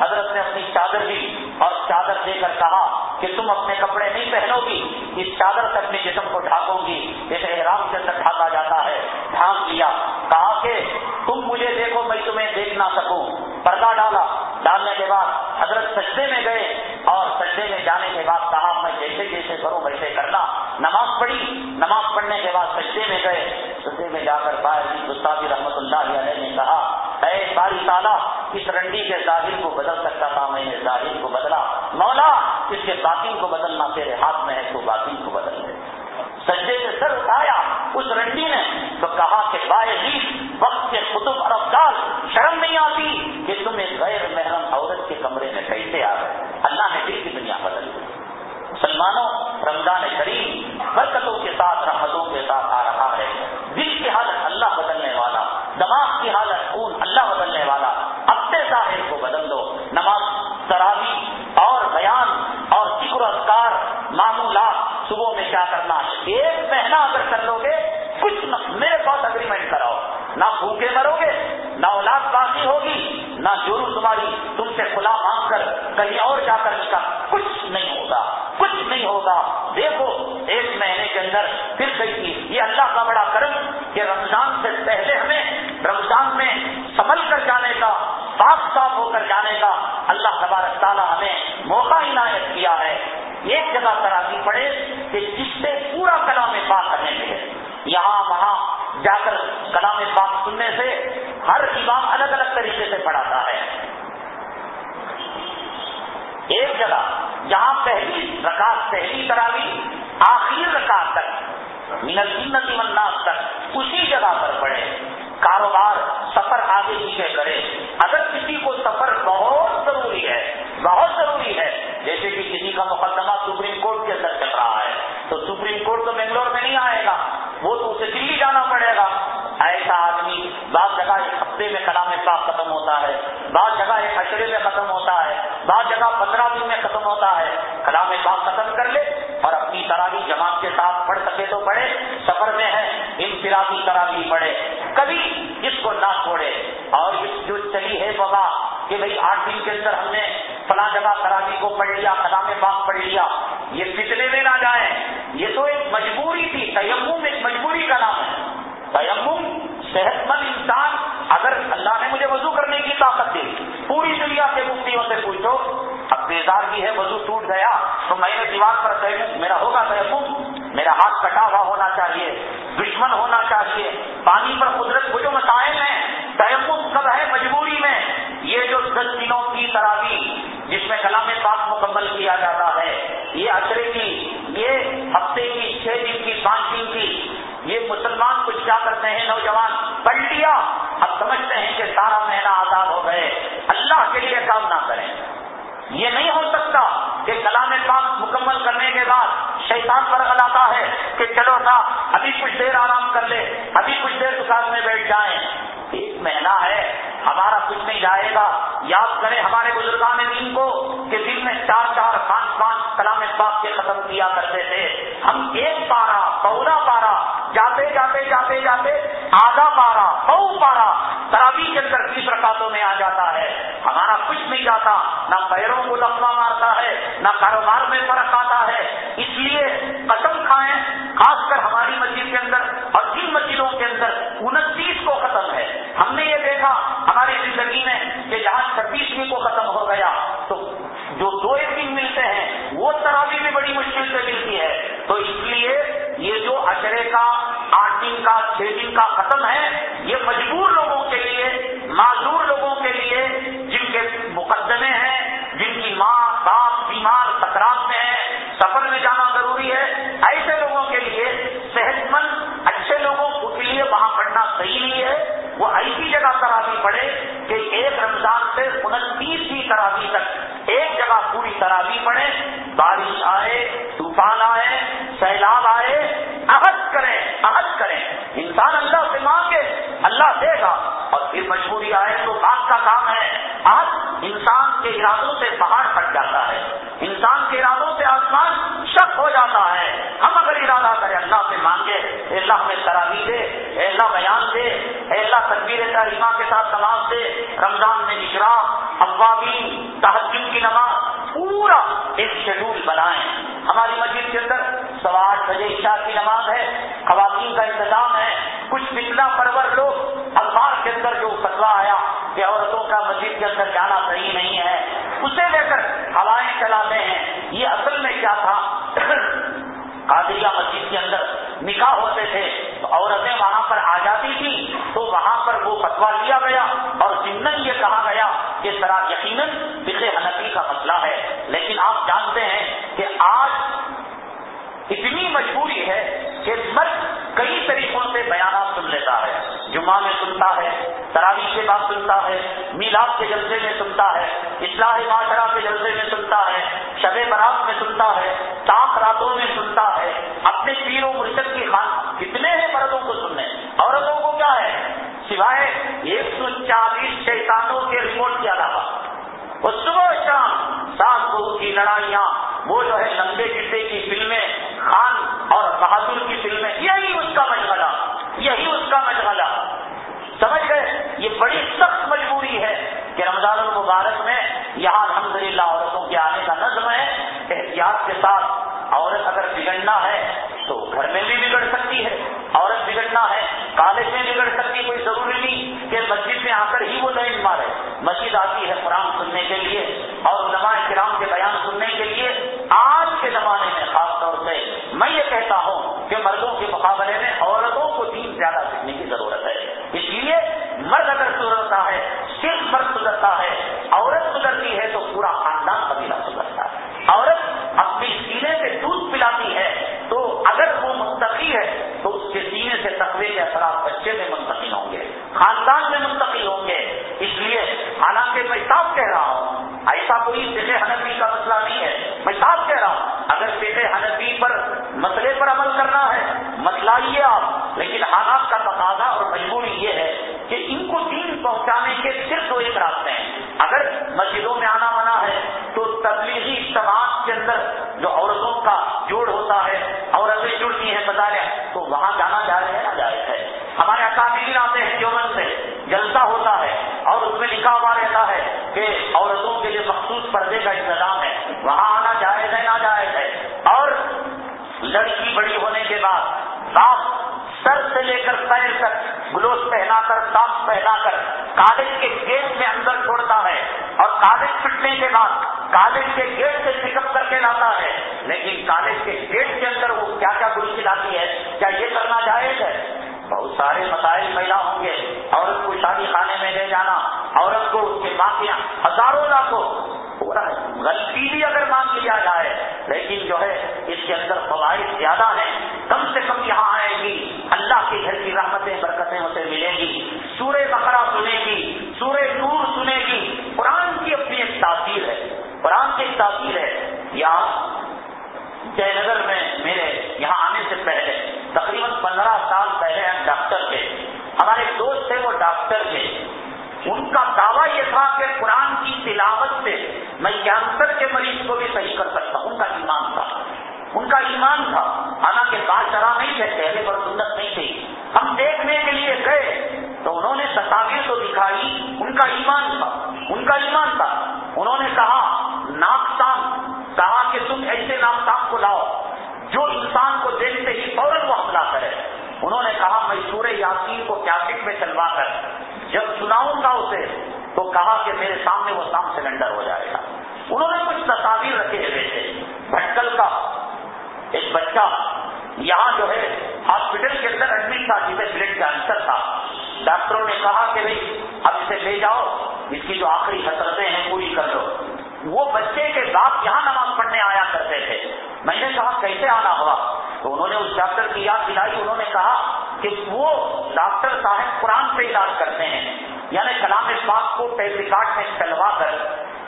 حضرت نے اپنی چادر دی اور چادر دے کر کہا کہ تم اپنے کپڑے نہیں پہنو گی اس چادر سے اپنے جسم کو ڈھانکو گی جیسے احرام کے اندر ڈھانکا جاتا ہے، ڈھانک لیا کہا کہ تم مجھے دیکھو، میں تمہیں دیکھ نہ سکوں۔ پردہ ڈالا۔ ڈالنے کے بعد حضرت سجدے میں گئے اور سجدے میں جانے کے بعد کہا، میں جیسے جیسے کروں، ویسے کرنا۔ نماز پڑھی۔ نماز پڑھنے کے بعد سجدے میں گئے۔ سجدے میں جا کر باہر گستاخی رحمت اللہ علیہ نے کہا اے باری تعالیٰ اس رنڈی کے ظاہر کو بدل سکتا تھا، میں نے ظاہر کو بدلا۔ مولا، اس کے باطن کو بدلنا تیرے ہاتھ میں ہے، تو باطن کو بدل دے۔ سجدے سے سر اٹھایا، اس رنڈی نے تو کہا کہ باعث وقت کے قطب اور افدال شرم نہیں آتی کہ تم ایک غیر محرم عورت کے کمرے میں کیسے آ گئے۔ اللہ نے دل کی دنیا بدل دی۔ مسلمانوں، رمضان کریم، برکتوں کے ساتھ، رحمتوں کے ساتھ آ رہا ہے دل کی حالت اللہ بدلنے والا دماغ کی حالت خون اللہ بدلنے والا اپنے ظاہر کو بدل دو نماز تراوی اور بیان اور ذکر اذکار معمولات صبح میں کیا کرنا ایک مہینہ اگر کر لو گے کچھ میرے پاس اگریمنٹ کراؤ نہ بھوکے مرو گے نہ اولاد باقی ہوگی نہ تمہاری تم سے کھلا مانگ کر کہیں اور جا کر اس کا کچھ نہیں ہوگا، کچھ نہیں ہوگا۔ دیکھو، ایک مہینے کے اندر پھر کئی یہ اللہ کا بڑا کرم کہ رمضان سے پہلے ہمیں رمضان میں سنبھل کر جانے کا صاف صاف ہو کر جانے کا اللہ تبارک تعالیٰ ہمیں موقع عنایت کیا ہے۔ ایک جگہ تراضی پڑے کہ جس سے پورا کلام پاک کرنے لگے یہاں وہاں جا کر کلام پاک سننے سے ہر امام الگ الگ طریقے سے پڑھاتا ہے۔ ایک جگہ جہاں پہلی رکعت، پہلی تراوی آخری رکعت تک منت مناس تک، اسی جگہ پر پڑے کاروبار، سفر آگے پیچھے کرے۔ اگر کسی کو سفر بہت ضروری ہے، بہت ضروری ہے، جیسے کہ کسی کا مقدمہ سپریم کورٹ کے اندر چل رہا ہے، تو سپریم کورٹ تو بنگلور میں نہیں آئے گا۔ وہ تو اسے دلی جانا پڑے گا۔ ایسا آدمی بعض جگہ ایک ہفتے میں کلام پاک ختم ہوتا ہے، بعض جگہ ایک اشرے میں ختم ہوتا ہے، بعض جگہ پندرہ دن میں ختم ہوتا ہے۔ کلام پاک ختم کر لے اور اپنی تراوی جماعت کے ساتھ پڑھ سکے تو پڑھے، سفر میں ہے، انفرادی تراوی پڑھے۔ کبھی اس کو نہ چھوڑے۔ اور اس جو چلی ہے وبا کہ بھائی آٹھ دن کے اندر ہم نے فلاں جگہ تراوی کو پڑھ لیا، کلام پاک پڑھ لیا۔ یہ فتنے میں نہ جائیں یہ تو ایک مجبوری تھی، تیمم ایک مجبوری کا نام ہے۔ تیمم صحت مند انسان، اگر اللہ نے مجھے وضو کرنے کی طاقت دی، پوری دنیا کے مفتیوں سے پوچھو، اب بیزار کی ہے، وضو ٹوٹ گیا، تو میں نے دیوار پر تیمم، میرا ہوگا تیمم؟ میرا ہاتھ کٹا ہوا ہونا چاہیے، دشمن ہونا چاہیے، پانی پر قدرت کو جو مسائل ہیں، تیمم کب ہے مجبوری میں۔ یہ جو دس دنوں کی تراوی جس میں کلام پاک مکمل کیا جاتا ہے، یہ اشرے کی، یہ ہفتے کی، چھ دن کی، پانچ دن کی، یہ مسلمان کچھ کیا کرتے ہیں نوجوان؟ پڑھ لیا اب سمجھتے ہیں کہ سارا مہینہ آزاد ہو گئے۔ اللہ کے لیے کام نہ کریں۔ یہ نہیں ہو سکتا کہ کلام پاک مکمل کرنے کے بعد شیطان پر ہے کہ چلو صاحب ابھی کچھ دیر آرام کر لے، ابھی کچھ دیر دکان میں بیٹھ جائیں۔ ایک مہینہ ہے، ہمارا کچھ نہیں جائے گا۔ یاد کریں ہمارے بزرگان دین کو کہ دن میں چار چار پانچ پانچ کلام پاک کے ختم کیا کرتے تھے۔ ہم ایک پارا پونا پارا جاتے جاتے جاتے جاتے آدھا پارا سو پارا ترابی کے اندر تیس رکاتوں میں آ جاتا ہے۔ ہمارا کچھ نہیں جاتا، نہ پیروں کو لفا مارتا ہے، نہ کاروبار میں فرق آتا ہے۔ اس لیے قسم کھائیں، خاص کر ہماری مسجد کے اندر اور جن مسجدوں کے اندر انتیس کو ختم ہے۔ ہم نے یہ دیکھا ہماری زندگی میں کہ جہاں چھبیسویں کو ختم ہو گیا جو دو ایک دن ملتے ہیں، وہ ترابی بھی بڑی مشکل سے ملتی ہے۔ تو اس لیے یہ جو اشرے کا، آٹھ دن کا، چھ دن کا ختم ہے، یہ مجبور لوگوں کے لیے، معذور لوگوں کے لیے، جن کے مقدمے ہیں، جن کی ماں، باپ، بیمار سکرات میں ہے سفر میں جانا ضروری ہے، ایسے لوگوں کے لیے صحت مند اچھے لوگوں کے لیے وہاں پڑھنا صحیح نہیں ہے۔ وہ ایسی جگہ تراوی پڑے کہ ایک رمضان سے انتیسویں تراوی تک تراوی پڑے، بارش آئے، طوفان آئے، سیلاب آئے، عہد کریں عہد کریں۔ انسان اللہ سے مانگے، اللہ دے گا۔ اور پھر مجبوری آئے تو بات کا کام ہے۔ آج انسان کے ارادوں سے پہاڑ پھٹ جاتا ہے۔ انسان کے ارادوں سے آسمان شک ہو جاتا ہے۔ ہم اگر ارادہ کریں، اللہ سے مانگے اللہ ہمیں تراوی دے اللہ بیان دے اللہ تقبیر تعلیمہ کے ساتھ نماز دے، رمضان میں نشرا ابوابین تحجم کی نماز پورا ایک شیڈول بنائیں۔ ہماری مسجد کے اندر سوا آٹھ بجے عشاء کی نماز ہے، خواتین کا انتظام ہے۔ کچھ فتنا پرور لوگ اخبار کے اندر جو فتوا آیا کہ عورتوں کا مسجد کے اندر جانا صحیح نہیں ہے، اسے لے کر ہوائیں چلاتے ہیں۔ یہ اصل میں کیا تھا؟ قادریہ مسجد کے اندر نکاح ہوتے تھے۔ عورتیں وہاں پر آ جاتی تھی تو وہاں پر وہ فتوا لیا گیا اور ضمن یہ کہا گیا کہ سرا یقیناً فکر حنفی کا مسئلہ ہے۔ لیکن آپ جانتے ہیں کہ آج اتنی مجبوری ہے کہ مرد کئی طریقوں سے بیانات سن لیتا ہے۔ جمعہ میں سنتا ہے، تراویح کے بعد سنتا ہے، میلاد کے جلسے میں سنتا ہے، اصلاح معاشرہ کے جلسے میں سنتا ہے، شب برات میں سنتا ہے تاک راتوں میں سنتا ہے، اپنے پیر و مرشد کی خان کتنے ہیں مردوں کو سننے عورتوں کو کیا ہے سوائے ایک سو چالیس شیطانوں کے رپورٹ کے علاوہ۔ وہ صبح شام ساس بہو کی لڑائیاں، وہ جو ہے لمبے گڈے کی فلمیں، خان اور بہادر کی فلمیں، یہی اس کا مشغلہ یہی اس کا مشغلہ سمجھ گئے؟ یہ بڑی سخت مجبوری ہے کہ رمضان المبارک میں یہاں الحمدللہ عورتوں کے آنے کا نظم ہے۔ احتیاط کے ساتھ عورت اگر بگڑنا ہے تو گھر میں بھی بگڑ سکتی ہے، عورت بگڑنا ہے، کالج میں بگڑ سکتی کوئی ضروری نہیں کہ مسجد میں آ کر ہی وہ لائن مارے۔ مسجد آتی ہے قرآن سننے کے لیے اور علماء کرام کے بیان سننے کے لیے آج کے زمانے میں خاص طور سے میں یہ کہتا ہوں کہ مردوں کے مقابلے میں عورتوں کو دین زیادہ سیکھنے کی ضرورت ہے۔ اس لیے مرد اگر سدھرتا ہے، صرف مرد سدھرتا ہے، عورت سدھرتی ہے تو پورا خاندان قبیلہ سدھرتا ہے۔ عورت اپنی سینے سے دودھ پلاتی ہے تو اگر وہ منتقی ہے تو اس کے سینے سے تقوی کے اثرات بچے میں منتقل ہوں گے خاندان میں منتقل ہوں گے۔ اس لیے حالانکہ میں صاف کہہ رہا ہوں، ایسا کوئی فکر حنفی کا مسئلہ نہیں ہے۔ میں صاف کہہ رہا ہوں، اگر فکر حنفی پر مسئلے پر عمل کرنا ہے، مسئلہ یہ آپ، لیکن حالات کا تقاضا اور مجبوری یہ ہے کہ ان کو دین پہنچانے کے صرف دو ایک راستے ہیں۔ اگر مسجدوں میں آنا منع ہے، تو تبلیغی اجتماعات کے اندر جو عورتوں کا جوڑ ہوتا ہے، عورتیں جڑتی ہیں بتا رہے تو وہاں جانا جائز ہے نہ جائز ہے؟ ہمارے اکادمین آتے ہیں جلسہ ہوتا ہے اور اس میں لکھا ہوا رہتا ہے کہ عورتوں کے لیے مخصوص پردے کا انتظام ہے۔ وہاں آنا جائز ہے نہ جائز ہے۔ اور لڑکی بڑی ہونے کے بعد صاف سر سے لے کر پیر تک گلوز پہنا کر سانس پہنا کر کالج کے گیٹ میں اندر چھوڑتا ہے اور کالج چھٹنے کے بعد کالج کے گیٹ سے پک اپ کر کے لاتا ہے۔ لیکن کالج کے گیٹ کے اندر وہ کیا کیا گل کھلاتی ہے؟ کیا یہ کرنا جائز ہے؟ بہت سارے مسائل پیدا ہوں گے۔ عورت کو شادی خانے میں لے جانا، عورت کو اس کے باقیاں ہزاروں لاکھوں۔ غلطی بھی اگر مان لیا جائے، لیکن جو ہے، اس کے اندر فوائد زیادہ ہیں۔ کم سے کم یہاں آئے گی۔ اللہ کے گھر کی رحمتیں، برکتیں اسے ملیں گی۔ سورہ بقرہ سنے گی، سورہ نور سنے گی۔ قرآن کی اپنی ایک تاثیر ہے۔ قرآن کی ایک تاثیر ہے۔ یہاں جے نگر میں میرے یہاں آنے سے پہلے تقریباً پندرہ سال پہلے ہم ڈاکٹر تھے ہمارے دوست تھے وہ ڈاکٹر تھے۔ ان کا دعویٰ یہ تھا کہ قرآن کی تلاوت سے میں کینسر کے مریض کو بھی صحیح کر سکتا ہوں۔ ان کا ایمان تھا۔ ان کا ایمان تھا۔ حالانکہ بات چلا نہیں تھے، پہلے پر سنت نہیں تھی۔ ہم دیکھنے کے لیے گئے تو انہوں نے تصاویر تو دکھائی۔ ان کا ایمان تھا۔ ان کا ایمان تھا۔ انہوں نے کہا ناکسان کہا کہ تم ایسے ناکسان کو لاؤ جو انسان کو دیکھتے ہی فوراً وہ حملہ کرے۔ انہوں نے کہا، میں سورہ یاسین کو کیسٹ میں چلوا کر جب سناؤں گا اسے تو کہا کہ میرے سامنے وہ سام سلنڈر ہو جائے گا. انہوں نے کچھ تصاویر رکھے ہوئے تھے۔ بھٹکل کا ایک بچہ یہاں جو ہے، ہاسپٹل کے اندر ایڈمٹ تھا، جسے بلڈ کینسر تھا۔ ڈاکٹروں نے کہا کہ بھائی، اب اسے لے جاؤ، اس کی جو آخری حسرتیں ہیں، پوری کر لو۔ وہ بچے کے باپ یہاں نماز پڑھنے آیا کرتے تھے۔ میں نے کہا، کیسے آنا ہوا؟ تو انہوں نے اس ڈاکٹر کی یاد دلائی۔ انہوں نے کہا کہ وہ ڈاکٹر صاحب قرآن سے علاج کرتے ہیں۔ یعنی کلام پاک کو ریکارڈ میں چلوا کر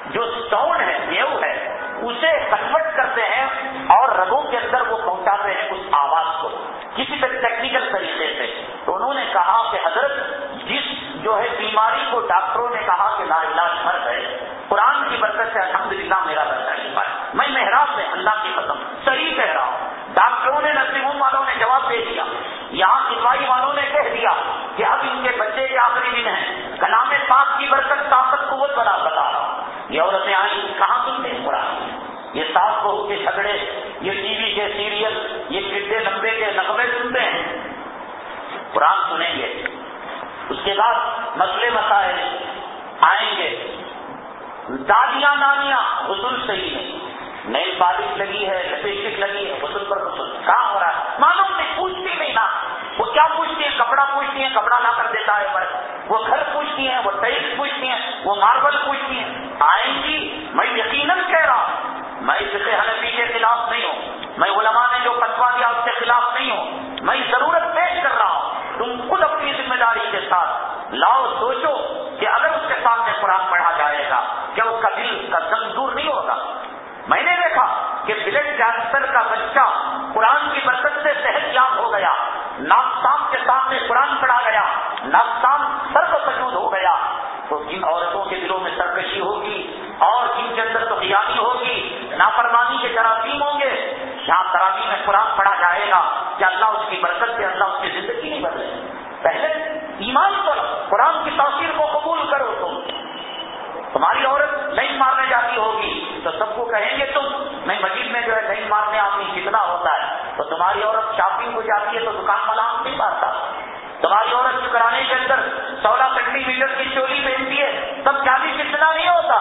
جو ساؤنڈ ہے ویو ہے، اسے کنورٹ کرتے ہیں اور رگوں کے اندر وہ پہنچاتے ہیں اس آواز کو۔ کسی طرح ٹیکنیکل طریقے سے۔ تو انہوں نے کہا کہ حضرت جس جو ہے بیماری کو ڈاکٹروں نے کہا کہ لا علاج مر گئے قرآن کی برکت سے الحمدللہ میرا بچہ میں محراب میں اللہ کی قسم صحیح کہہ رہا ہوں۔ ڈاکٹروں نے نرسنگ ہوم والوں نے جواب دے دیا۔ یہاں سپاہی والوں نے کہہ دیا کہ اب ان کے بچے کے آخری دن ہیں۔ کلام پاک کی برکت، طاقت، قوت بنا بتا رہا ہوں۔ یہ عورتیں آئی کہاں سنتے ہیں قرآن؟ یہ سات بہو کے جھگڑے، یہ ٹی وی کے سیریل، یہ گڈے لمبے کے نقبے سنتے ہیں۔ قرآن سنیں گے۔ اس کے بعد مسئلے مسائل آئیں گے۔ دادیاں، نانیاں حسن صحیح ہے نئی پالش لگی ہے لپسٹک لگی ہے غسل پر غسل کہاں ہو رہا ہے؟ معلوم نہیں، پوچھتی نہیں نا وہ کیا پوچھتی ہیں کپڑا پوچھتی ہیں کپڑا لا کر دیتا ہے پر وہ گھر پوچھتی ہیں وہ ٹائلس پوچھتی ہیں وہ ماربل پوچھتی ہیں آئیں گی میں یقیناً کہہ رہا ہوں، میں فقہ حنفی کے خلاف نہیں ہوں۔ میں علماء نے جو فتوا دیا اس کے خلاف نہیں ہوں۔ میں ضرورت پیش کر رہا ہوں۔ تم خود اپنی ذمہ داری کے ساتھ لاؤ، سوچو کہ اگر اس کے سامنے قرآن پڑھا جائے گا، کیا اس کا دل کا دم دور نہیں ہوگا؟ میں نے دیکھا کہ بلڈ کینسر کا بچہ قرآن کی برکت سے صحت یاب ہو گیا۔ ناکسام کے سامنے قرآن پڑھا گیا۔ ناکسام سرد سجود ہو گیا۔ تو جن عورتوں کے دلوں میں سرکشی ہوگی اور جن کے اندر تو خیالی ہوگی، نافرمانی کے تراثیم ہوں گے جہاں تراوی میں قرآن پڑھا جائے گا کہ اللہ اس کی برکت سے، اللہ اس کی زندگی نہیں بدلے۔ پہلے ایمان پر قرآن کی تاثیر کو قبول کرو۔ تمہاری عورت نہیں مارنے جاتی ہوگی، تو سب کو کہیں گے تم، میں مسجد میں جو ہے نہیں مارنے آتی فتنا ہوتا ہے؟ تو تمہاری عورت شاپنگ کو جاتی ہے تو دکان والا نہیں مارتا۔ تمہاری عورت شکرانے کے اندر سولہ سینٹی میٹر کی چولی پہنتی ہے، تب شادی فتنا نہیں ہوتا۔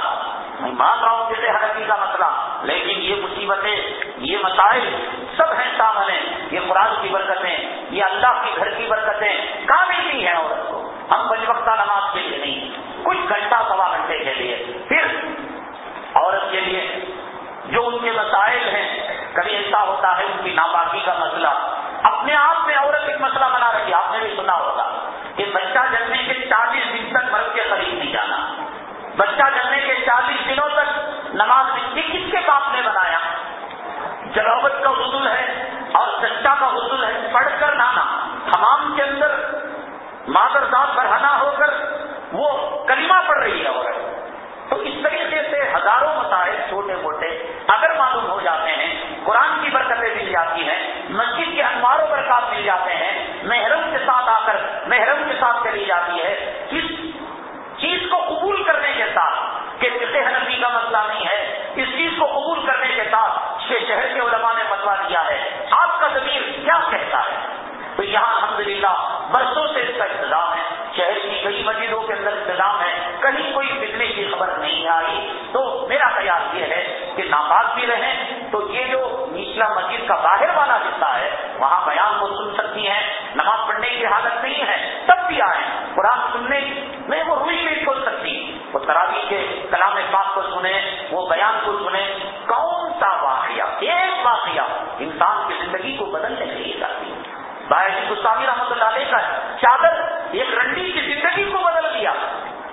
میں مان رہا ہوں جیسے حرفی کا مسئلہ، لیکن یہ مصیبتیں، یہ مسائل سب ہیں سامنے۔ یہ قرآن کی برکتیں، یہ اللہ کی گھر کی برکتیں۔ کہاں ملتی ہیں عورت کو؟ ہم وقتہ نماز کے لیے نہیں۔ کچھ گھنٹہ سوا گھنٹے کے لیے۔ پھر عورت کے لیے جو ان کے مسائل ہیں، کبھی ایسا ہوتا ہے ان کی ناپاکی کا مسئلہ۔ اپنے آپ میں عورت ایک مسئلہ بنا رہی ہے آپ نے بھی سنا ہوگا کہ بچہ جلنے کے چالیس دن تک مرد کے قریب نہیں جانا۔ بچہ جلنے کے چالیس دنوں تک نماز کس کے باپ نے بنایا؟ جراوت کا حصول ہے اور سچا کا حصول ہے۔ پڑھ کر لانا حمام کے اندر مادر داد برہنا ہو کر وہ کلمہ پڑھ رہی ہے عورت تو اس طریقے سے ہزاروں مسائل چھوٹے موٹے اگر معلوم ہو جاتے ہیں، قرآن کی برکتیں مل جاتی ہیں، مسجد کے انوار و برکات مل جاتے ہیں، محرم کے ساتھ آ کر محرم کے ساتھ چلی جاتی ہے۔ کس چیز کو قبول کرنے کے ساتھ کہ کسی حنفی کا مسئلہ نہیں ہے، اس چیز کو قبول کرنے کے ساتھ شہر کے علماء نے فتوا دیا ہے۔ آپ کا ضمیر کیا کہتا ہے؟ یہاں الحمدللہ برسوں سے اس کا انتظام ہے۔ شہر کی کئی مسجدوں کے اندر انتظام ہے۔ کہیں کوئی بکنے کی خبر نہیں آئی۔ تو میرا خیال یہ ہے کہ ناپاک بھی رہیں۔ تو یہ جو نچلا مسجد کا باہر والا حصہ ہے، وہاں بیان کو سن سکتی ہیں۔ نماز پڑھنے کی حالت نہیں ہے۔ تب بھی آئے قرآن سننے میں وہ روئی نہیں کھول سکتی۔ وہ تراوی کے کلام پاک کو سنیں، وہ بیان کو سنیں۔ کون سا واقعہ؟ ایک واقعہ انسان کی زندگی کو بدلنے کے لیے جاتی ہے بھائی گستاوی رحمۃ اللہ علیہ کا چادر ایک رنڈی کی زندگی کو بدل دیا۔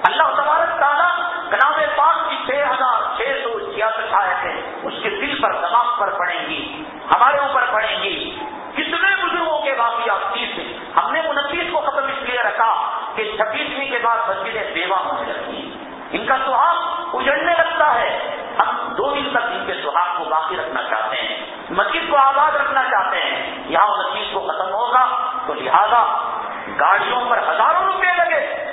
اللہ تبارک تعالیٰ کلام پاک کی چھ ہزار چھ سو چھیاسٹھ آیتیں اس کے دل پر دماغ پر پڑیں گی، ہمارے اوپر پڑیں گی۔ کتنے بزرگوں کے واقعات تیس ہم نے انتیس کو ختم اس لیے رکھا کہ چھبیسویں کے بعد مسجدیں بیوہ ہونے لگتی ان کا سہاگ اجڑنے لگتا ہے۔ ہم دو دن تک ان کے سہاگ کو باقی رکھنا چاہتے ہیں۔ مسجد کو آباد رکھنا چاہتے ہیں۔ یہاں مسجد کو ختم ہوگا تو لہذا گاڑیوں پر ہزاروں روپے لگے۔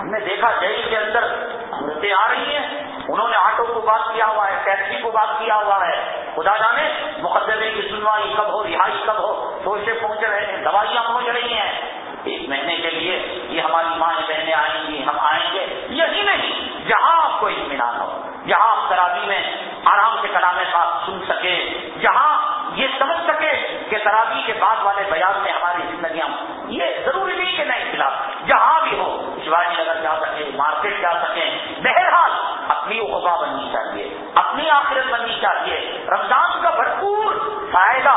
ہم نے دیکھا جیل کے اندر عورتیں آ رہی ہیں۔ انہوں نے آٹو کو بات کیا ہوا ہے، ٹیکسی کو بات کیا ہوا ہے۔ خدا جانے مقدمے کی سنوائی کب ہو، رہائی کب ہو۔ سوچے پہنچ رہے ہیں، دوائیاں پہنچ رہی ہیں۔ ایک مہینے کے لیے یہ ہماری ماں بہنیں آئیں گی، ہم آئیں گے۔ یہی نہیں، جہاں آپ کو اطمینان ہو، جہاں آپ ترابی میں آرام سے کلام پاک سن سکے جہاں یہ سمجھ سکے کہ ترابی کے بعد والے بیان میں ہماری زندگیاں یہ ضروری نہیں کہ نہیں خلاف جہاں بھی ہو شیواجی نگر جا سکے، مارکیٹ جا سکیں بہرحال اپنی اوبا بننی چاہیے، اپنی آخرت بننی چاہیے۔ رمضان کا بھرپور فائدہ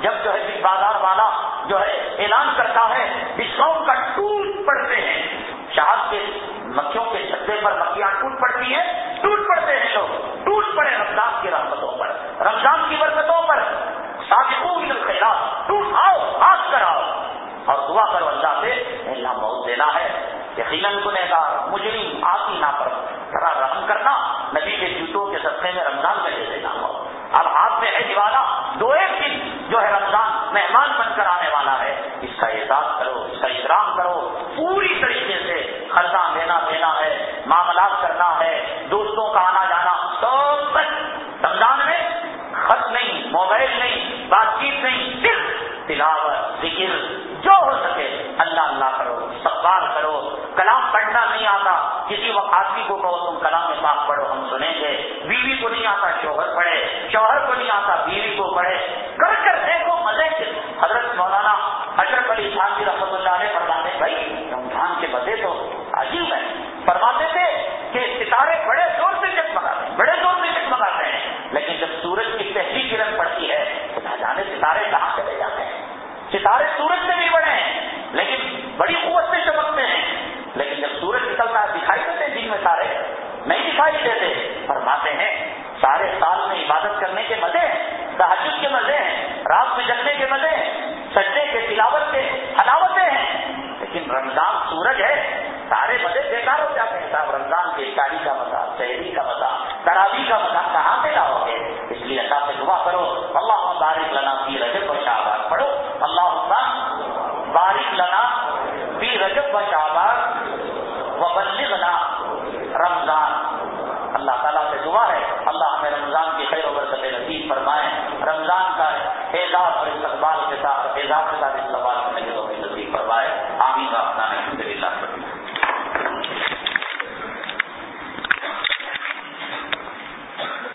جب جو ہے بازار والا جو ہے اعلان کرتا ہے ڈسکاؤنٹ کا ٹوٹ پڑتے ہیں شہاد کے مکھیوں کے چھتے پر مکھیاں ٹوٹ پڑتی ہیں، ٹوٹ پڑتے ہیں لوگ، ٹوٹ پڑے رمضان کی رحمتوں پر، رمضان کی برکتوں پر۔ خیرات ٹوٹ آؤ ہاتھ کراؤ اور دعا کرو اللہ سے اللہ بہت دینا ہے۔ یقیناً کو مجرم آپ ہی نہ پر ذرا رحم کرنا، نبی کے جوتوں کے سستے میں رمضان میں دے دینا۔ ہو اب ہاتھ میں ہے دیوالا دو ایک دن جو ہے رمضان مہمان بن کر آنے والا ہے۔ اس کا احساس کرو، اس کا احترام کرو، پوری طریقے سے خرچہ معاملات کرنا ہے، دوستوں کا آنا جانا، سب رمضان میں خط نہیں، موبائل نہیں، بات چیت نہیں، صرف تلاوت، ذکر، جو ہو سکے، اللہ اللہ کرو سفار کرو، کلام پڑھنا نہیں آتا، کسی وقت آدمی کو کہو تم کلام میں پاک پڑھو، ہم سنیں گے، بیوی کو نہیں آتا شوہر پڑھے، شوہر کو نہیں آتا، بیوی کو پڑھے، کر کر دیکھو مزے سے۔ حضرت مولانا اشرف علی خان کی رحمت اللہ نے ستارے سورج سے بھی بڑے ہیں، لیکن بڑی قوت سے چمکتے ہیں۔ لیکن جب سورج نکلتا ہے، دکھائی دیتے دن میں سارے۔ نہیں دکھائی دیتے، فرماتے ہیں، سارے سال میں عبادت کرنے کے مزے ہیں تحجد کے مزے ہیں، رات میں جگنے کے مزے ہیں، سجدے کے، تلاوت کے حلاوتیں ہیں۔ لیکن رمضان سورج ہے، سارے مزے بیکار ہو جاتے ہیں۔ صاحب، رمضان کے اشاری کا مزہ، شہری کا مزہ ترابی کا مزہ کہاں سے لاؤ گے؟ اس لیے اللہ سے دعا کرو